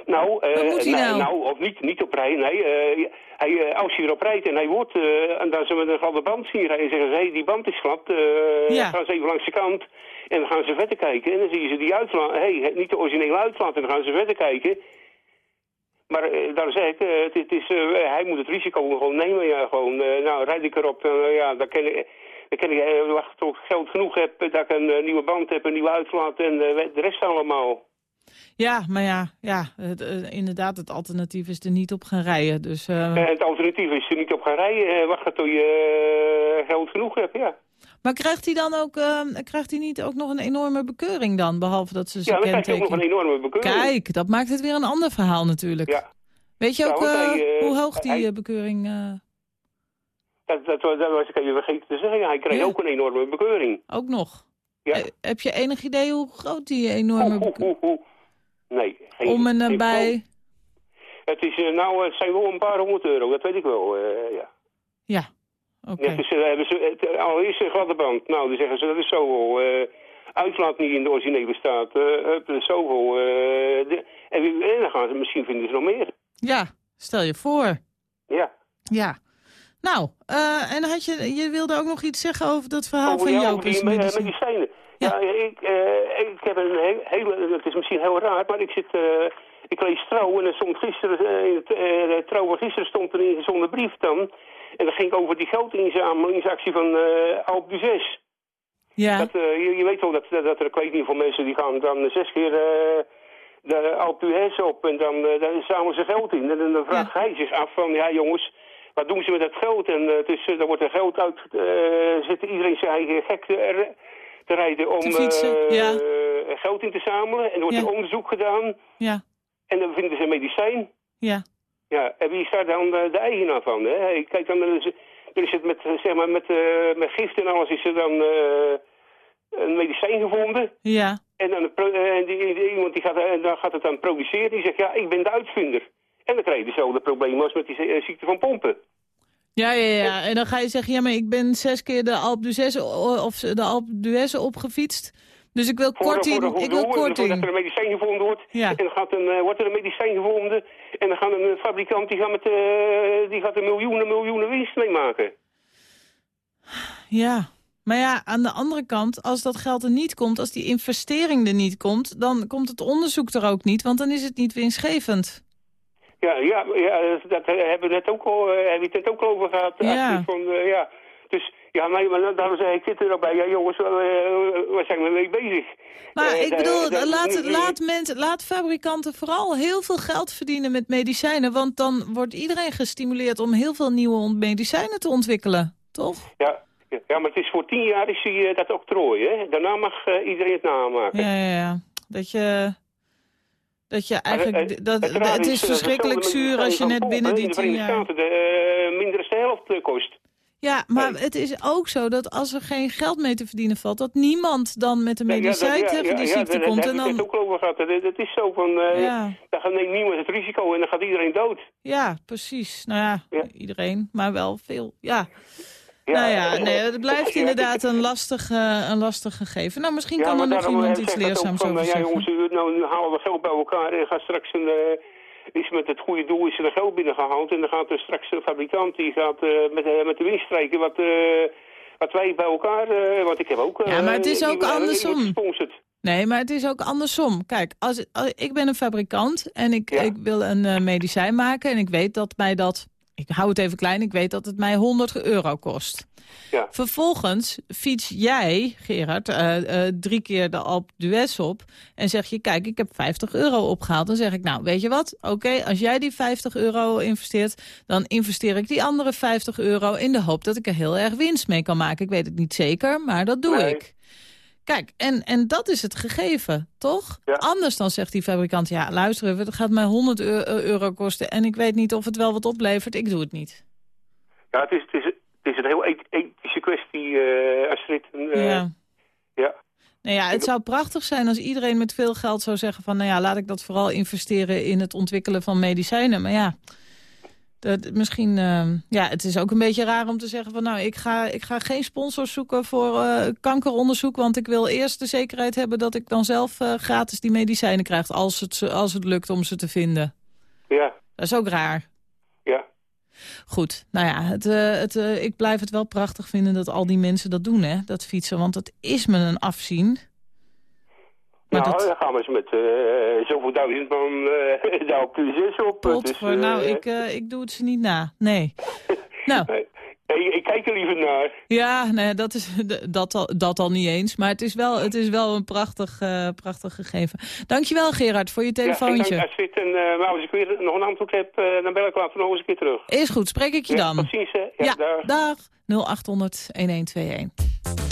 Nou, Wat moet hij nee, nou? nou, of niet, niet op rijden, nee. eh, hij, eh, als hij erop rijdt en hij wordt, en dan ze met een gladde band zien rijden, zeggen ze, hé, die band is glad, Ja. gaan ze even langs de kant en dan gaan ze verder kijken en dan zien ze die uitlaat, hé, hey, niet de originele uitlaat en dan gaan ze verder kijken. Maar daar zeg ik, het, is, hij moet het risico gewoon nemen, ja, gewoon, nou, rijd ik erop, dan, ja, dan kan ik, ik eh, wachten tot ik geld genoeg heb, dat ik een eh, nieuwe band heb, een nieuwe uitlaat en eh, de rest allemaal. Ja, maar ja, ja het, eh, inderdaad, het alternatief is er niet op gaan rijden. Dus, het alternatief is er niet op gaan rijden. Wachten tot je geld genoeg hebt, ja. Maar krijgt hij dan ook, krijgt hij niet ook nog een enorme bekeuring dan? Behalve dat ze Ja, dan krijg je ook nog een enorme bekeuring. Kijk, dat maakt het weer een ander verhaal natuurlijk. Ja. Weet je ook hij, eh, hoe hoog die hij- bekeuring... Dat, dat, dat was ik even vergeten te zeggen. Hij kreeg Ja. ook een enorme bekeuring. ook nog? Ja. Eh, heb je enig idee hoe groot die enorme Oeh, bekeuring... oeh, oeh. Nee. geen- Om en nabij... Het, is, eh, nou, het zijn wel een paar honderd euro, dat weet ik wel. eh, ja. Ja, oké. Ja, eh, hebben ze, het, allereerst een gladde band. Nou, dan zeggen ze dat is zoveel. eh uitlaat niet in de originele staat. is zoveel. de, en, en dan gaan ze, misschien vinden ze nog meer. Ja, stel je voor. Ja. Ja. Nou, eh, en had je, je wilde ook nog iets zeggen over dat verhaal Over van jou, die me- medicijn. medicijnen. Ja, ik, eh, ik heb een he- hele, het is misschien heel raar, maar ik zit, eh, ik lees Trouw en er stond gisteren, in Trouw van gisteren stond er een ingezonde brief dan. En dat ging over die geldinzamelingsactie van eh Alp d'Huez. Ja. Dat, je, je weet wel dat, dat er, ik weet niet hoeveel mensen die gaan dan zes keer de Alp d'Huez op en dan, dan zamelen ze geld in. En dan, dan vraagt hij zich af van, ja jongens, wat doen ze met dat geld? En is, eh, dan wordt er geld uit, eh zit iedereen zijn eigen gek te, te rijden om Te fietsen, ja. geld in te zamelen. En er wordt Ja. er onderzoek gedaan Ja, en dan vinden ze medicijn. ja. Ja, en wie is daar dan de, de eigenaar van? Hè? Kijk, dan er is het met, zeg maar, met, met gift en alles is er dan een medicijn gevonden. Ja, En dan en die, die- iemand die gaat, en dan gaat het dan produceren, die zegt, ja, ik ben de uitvinder. En dan krijg je dezelfde problemen als met die eh, ziekte van pompen. ja, ja, ja. En dan ga je zeggen, ja, maar ik ben zes keer de Alpe d'Huez of de Alpe d'Huez opgefietst. Dus ik wil voor korting. Ik wil voordat korting. er een medicijn gevonden wordt. Ja. En dan gaat een, eh, wordt er een medicijn gevonden. En dan gaat een fabrikant die gaat, met, eh, die gaat er miljoenen, miljoenen winst mee maken. Ja. Maar ja, aan de andere kant, als dat geld er niet komt, als die investering er niet komt, dan komt het onderzoek er ook niet, want dan is het niet winstgevend. Ja, ja, ja dat eh, hebben we net ook al, eh, hebben we het ook al over gehad. Ja. Van, eh, ja. Dus ja, nee, maar daarom zei ik, zit er ook bij. Ja, jongens, eh, waar zijn we mee bezig? Maar ik bedoel, laat, laat, mensen, laat fabrikanten vooral heel veel geld verdienen met medicijnen, want dan wordt iedereen gestimuleerd om heel veel nieuwe medicijnen te ontwikkelen, toch? Ja, Ja, maar het is voor tien jaar is die, eh, dat octrooi, hè? Daarna mag iedereen het namaken. Ja, ja, ja. Dat je... Dat je eigenlijk... Eh, eh, dat, het is eh, verschrikkelijk zuur als je net binnen die de tien jaar... De uh, minder de helft eh, kost. Ja, maar het is ook zo dat als er geen geld mee te verdienen valt... dat niemand dan met dat- medicijn ja, tegen ja, die ziekte komt. En dan, het ook over gehad. Het, is zo van, eh Ja. dan neemt niemand het risico en dan gaat iedereen dood. ja, precies. Nou ja, iedereen, maar wel veel. Ja. Ja. Nou ja, nee, het blijft Ja. inderdaad een lastig, eh, een lastig gegeven. Nou, misschien Ja, kan er nog iemand eh, iets leerzaams over Ja zeggen. jongens, u- nou, nu halen we geld bij elkaar en gaat straks een... eh, is met het goede doel is er geld binnengehaald. En dan gaat er straks een fabrikant die gaat met, met de winst strijken wat, wat wij bij elkaar... want ik heb ook... Ja, maar het is ook andersom. Nee, maar het is ook andersom. Kijk, als, als- ik ben een fabrikant en ik, ik wil een medicijn maken... en ik weet dat mij dat... Ik hou het even klein, ik weet dat het mij 100 euro kost. Ja. Vervolgens fiets jij, Gerard, eh, eh, drie keer de Alp d'Huez op... en zeg je, kijk, ik heb 50 euro opgehaald. Dan zeg ik, nou, weet je wat? Oké, als jij die 50 euro investeert... dan investeer ik die andere 50 euro in de hoop dat ik er heel erg winst mee kan maken. Ik weet het niet zeker, maar dat doe Nee. ik. Kijk, en, en dat is het gegeven, toch? Anders dan zegt die fabrikant, ja, luister even, het gaat mij 100 eu- eh, euro kosten... en ik weet niet of het wel wat oplevert, ik doe het niet. Ja, het is, het is, het is een heel eth- ethische kwestie, eh Astrid. Eh, Ja. ja. Nou ja, het zou prachtig zijn als iedereen met veel geld zou zeggen van... nou ja, laat ik dat vooral investeren in het ontwikkelen van medicijnen. Maar ja, dat, misschien... eh, ja, het is ook een beetje raar om te zeggen van... nou, ik ga, ik ga geen sponsors zoeken voor eh, kankeronderzoek... want ik wil eerst de zekerheid hebben dat ik dan zelf eh, gratis die medicijnen krijg... Als het, als het lukt om ze te vinden. Ja. Dat is ook raar. Ja. Goed, nou ja, het, eh, het, ik blijf het wel prachtig vinden dat al die mensen dat doen, hè, dat fietsen. Want het is me een afzien. Maar nou, dan gaan we eens met eh, zoveel duizend man uh, daar op op. Eh, Potver, dus, nou, ik, ik doe het ze niet na. Nee. nou. Ik kijk er liever naar. Ja, nee, dat, is, dat, al, dat al niet eens. Maar het is wel, het is wel een prachtig, prachtig gegeven. Dankjewel Gerard voor je telefoontje. Ja, ik en, maar als ik weer nog een antwoord heb, dan bel ik later nog eens een keer terug. Is goed, spreek ik je dan. Precies. Ja, dag. 0800 1121.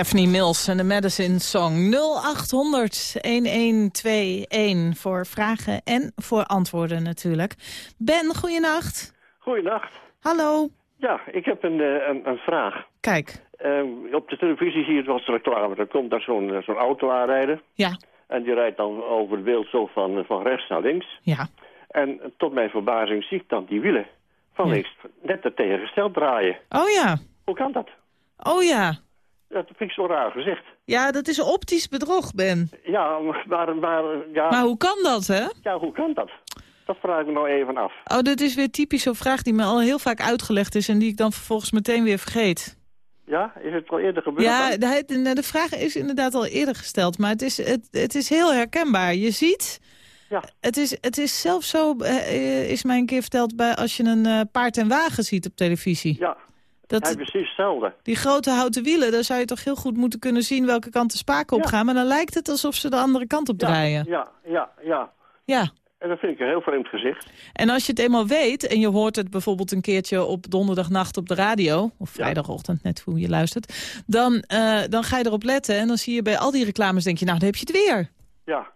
Stephanie Mills en de Medicine Song 0800-1121 voor vragen en voor antwoorden natuurlijk. Ben, goeienacht. Goeienacht. Hallo. Ja, ik heb een, eh, een, een vraag. Kijk. Ehm, op de televisie zie je het wel eens reclame. Dan komt daar zo'n eh, zo'n auto aanrijden. Ja. En die rijdt dan over het beeld zo van, van rechts naar links. Ja. En tot mijn verbazing zie ik dan die wielen van Ja. links net het tegengesteld draaien. Oh ja. Hoe kan dat? Oh ja. Dat vind ik zo raar gezegd. Ja, dat is optisch bedrog, Ben. Ja, maar, maar, ja, Maar hoe kan dat, hè? ja, hoe kan dat? Dat vraag ik me nou even af. Oh, dat is weer typisch zo'n vraag die me al heel vaak uitgelegd is... en die ik dan vervolgens meteen weer vergeet. Ja, is het al eerder gebeurd? Ja, de, de, de vraag is inderdaad al eerder gesteld, maar het is, het, het is heel herkenbaar. Je ziet, Ja. het, is, het is zelfs zo, eh, is mij een keer verteld, bij, als je een eh, paard en wagen ziet op televisie. Ja, Dat, hij precies hetzelfde. die grote houten wielen, daar zou je toch heel goed moeten kunnen zien welke kant de spaken op Ja. gaan. Maar dan lijkt het alsof ze de andere kant op draaien. Ja, ja, ja. Ja. En dat vind ik een heel vreemd gezicht. En als je het eenmaal weet en je hoort het bijvoorbeeld een keertje op donderdagnacht op de radio... of vrijdagochtend, net hoe je luistert... Dan, eh, dan ga je erop letten en dan zie je bij al die reclames... denk je, nou, dan heb je het weer. Ja.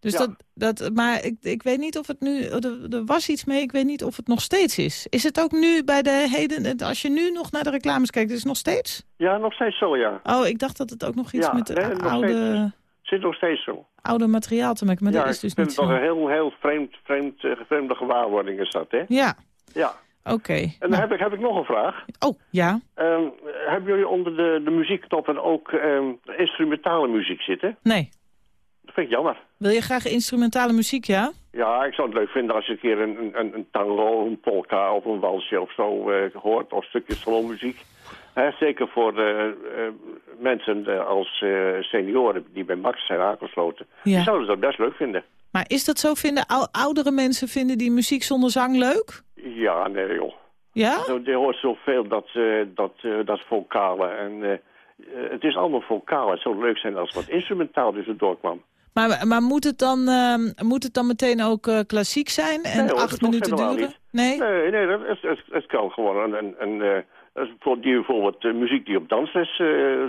Dus Ja. dat, dat, maar ik, ik weet niet of het nu... Er, er was iets mee, ik weet niet of het nog steeds is. Is het ook nu bij de heden... Als je nu nog naar de reclames kijkt, is het nog steeds? Ja, nog steeds zo, ja. Oh, ik dacht dat het ook nog iets Ja, met nee, nog steeds. oude, Zit nog steeds zo. oude materiaal te maken. Maar ja, dat is dus niet het zo. nog een heel, heel vreemd, vreemd, eh, vreemde gewaarwording is dat, hè? Ja, Ja. oké. En dan heb, ik, heb ik nog een vraag. Oh, ja? Ehm, hebben jullie onder de, de muziekknoppen ook ehm, instrumentale muziek zitten? Nee. Jammer. Wil je graag instrumentale muziek, ja? Ja, ik zou het leuk vinden als je een keer een, een, een tango, een polka of een walsje of zo eh, hoort. Of stukjes salonmuziek. Hè, zeker voor eh, eh, mensen als senioren die bij Max zijn aangesloten. Ja. Die zouden dat best leuk vinden. Maar is dat zo? Vinden ou- oudere mensen vinden die muziek zonder zang leuk? Ja, nee joh. Ja? Je hoort zoveel dat, dat, dat vocale. En het is allemaal vocaal. Het zou leuk zijn als wat instrumentaal tussendoor kwam. Maar, maar moet, het dan, ehm, moet het dan meteen ook eh, klassiek zijn en Nee, hoor, acht minuten duren? Nee? Nee, nee dat, het, het, het kan gewoon een... een, een eh, is die bijvoorbeeld eh, muziek die op dansles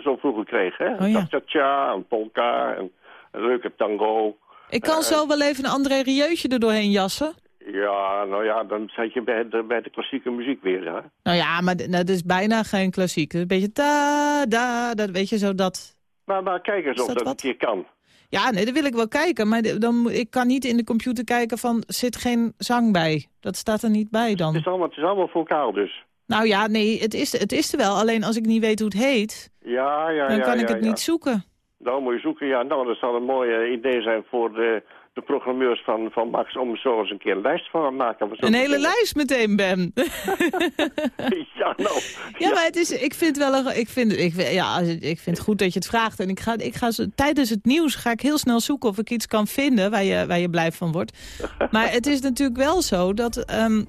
zo vroeger kreeg. Hè? Oh, ja. Cha-cha-cha, een polka, een, een leuke tango. Ik kan zo wel even een André Rieutje er doorheen jassen. Ja, nou ja, dan zit je bij de, bij de klassieke muziek weer. Hè? Nou ja, maar nou, dat is bijna geen klassiek. Is Een beetje ta da dat weet je zo dat. Maar, maar kijk eens Is of dat dat, wat? een keer kan. Ja, nee, dat wil ik wel kijken. Maar dan, ik kan niet in de computer kijken van zit geen zang bij. Dat staat er niet bij dan. Het is allemaal, het is allemaal vocaal dus. Nou ja, nee, het is, het is er wel. Alleen als ik niet weet hoe het heet, Ja, ja, dan ja. kan ja, ik het niet zoeken. Nou, moet je zoeken. Ja, nou, dat zal een mooi idee zijn voor de, de programmeurs van, van Max... om zo eens een keer een lijst van te maken. Een hele lijst meteen, Ben. ja, nou. Ja, maar het is, ik vind wel een, ik vind, ik, ja, ik vind het goed dat je het vraagt. En ik ga, ik ga zo- tijdens het nieuws ga ik heel snel zoeken of ik iets kan vinden waar je, waar je blij van wordt. Maar het is natuurlijk wel zo dat ehm,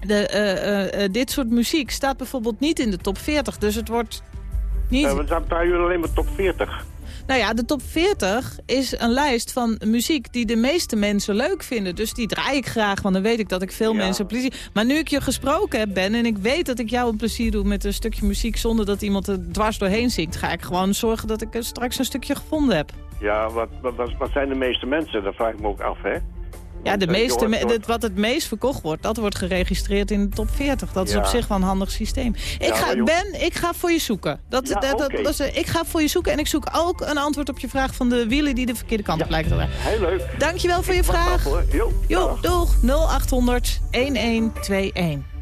de, eh, eh, eh, dit soort muziek staat bijvoorbeeld niet in de top 40. Dus het wordt niet... We staan daar jullie alleen maar top 40. Nou ja, de top 40 is een lijst van muziek die de meeste mensen leuk vinden. Dus die draai ik graag, want dan weet ik dat ik veel mensen plezier... Maar nu ik je gesproken heb, Ben, en ik weet dat ik jou een plezier doe met een stukje muziek... zonder dat iemand er dwars doorheen zingt, ga ik gewoon zorgen dat ik straks een stukje gevonden heb. Ja, wat, wat, wat- wat zijn de meeste mensen? Dat vraag ik me ook af, hè? Ja, de eh, meeste, hoort- wat het meest verkocht wordt, dat wordt geregistreerd in de top 40. Dat is Ja. op zich wel een handig systeem. Ik Ja, ga, Ben, ik ga voor je zoeken. Dat, Ja, dat, dat, oké. dat is, ik ga voor je zoeken en ik zoek ook een antwoord op je vraag van de wielen die de verkeerde kant op lijken te rijden. Heel leuk. Dankjewel voor je vraag. af. Jo, Jo, dag. doeg 0800 1121.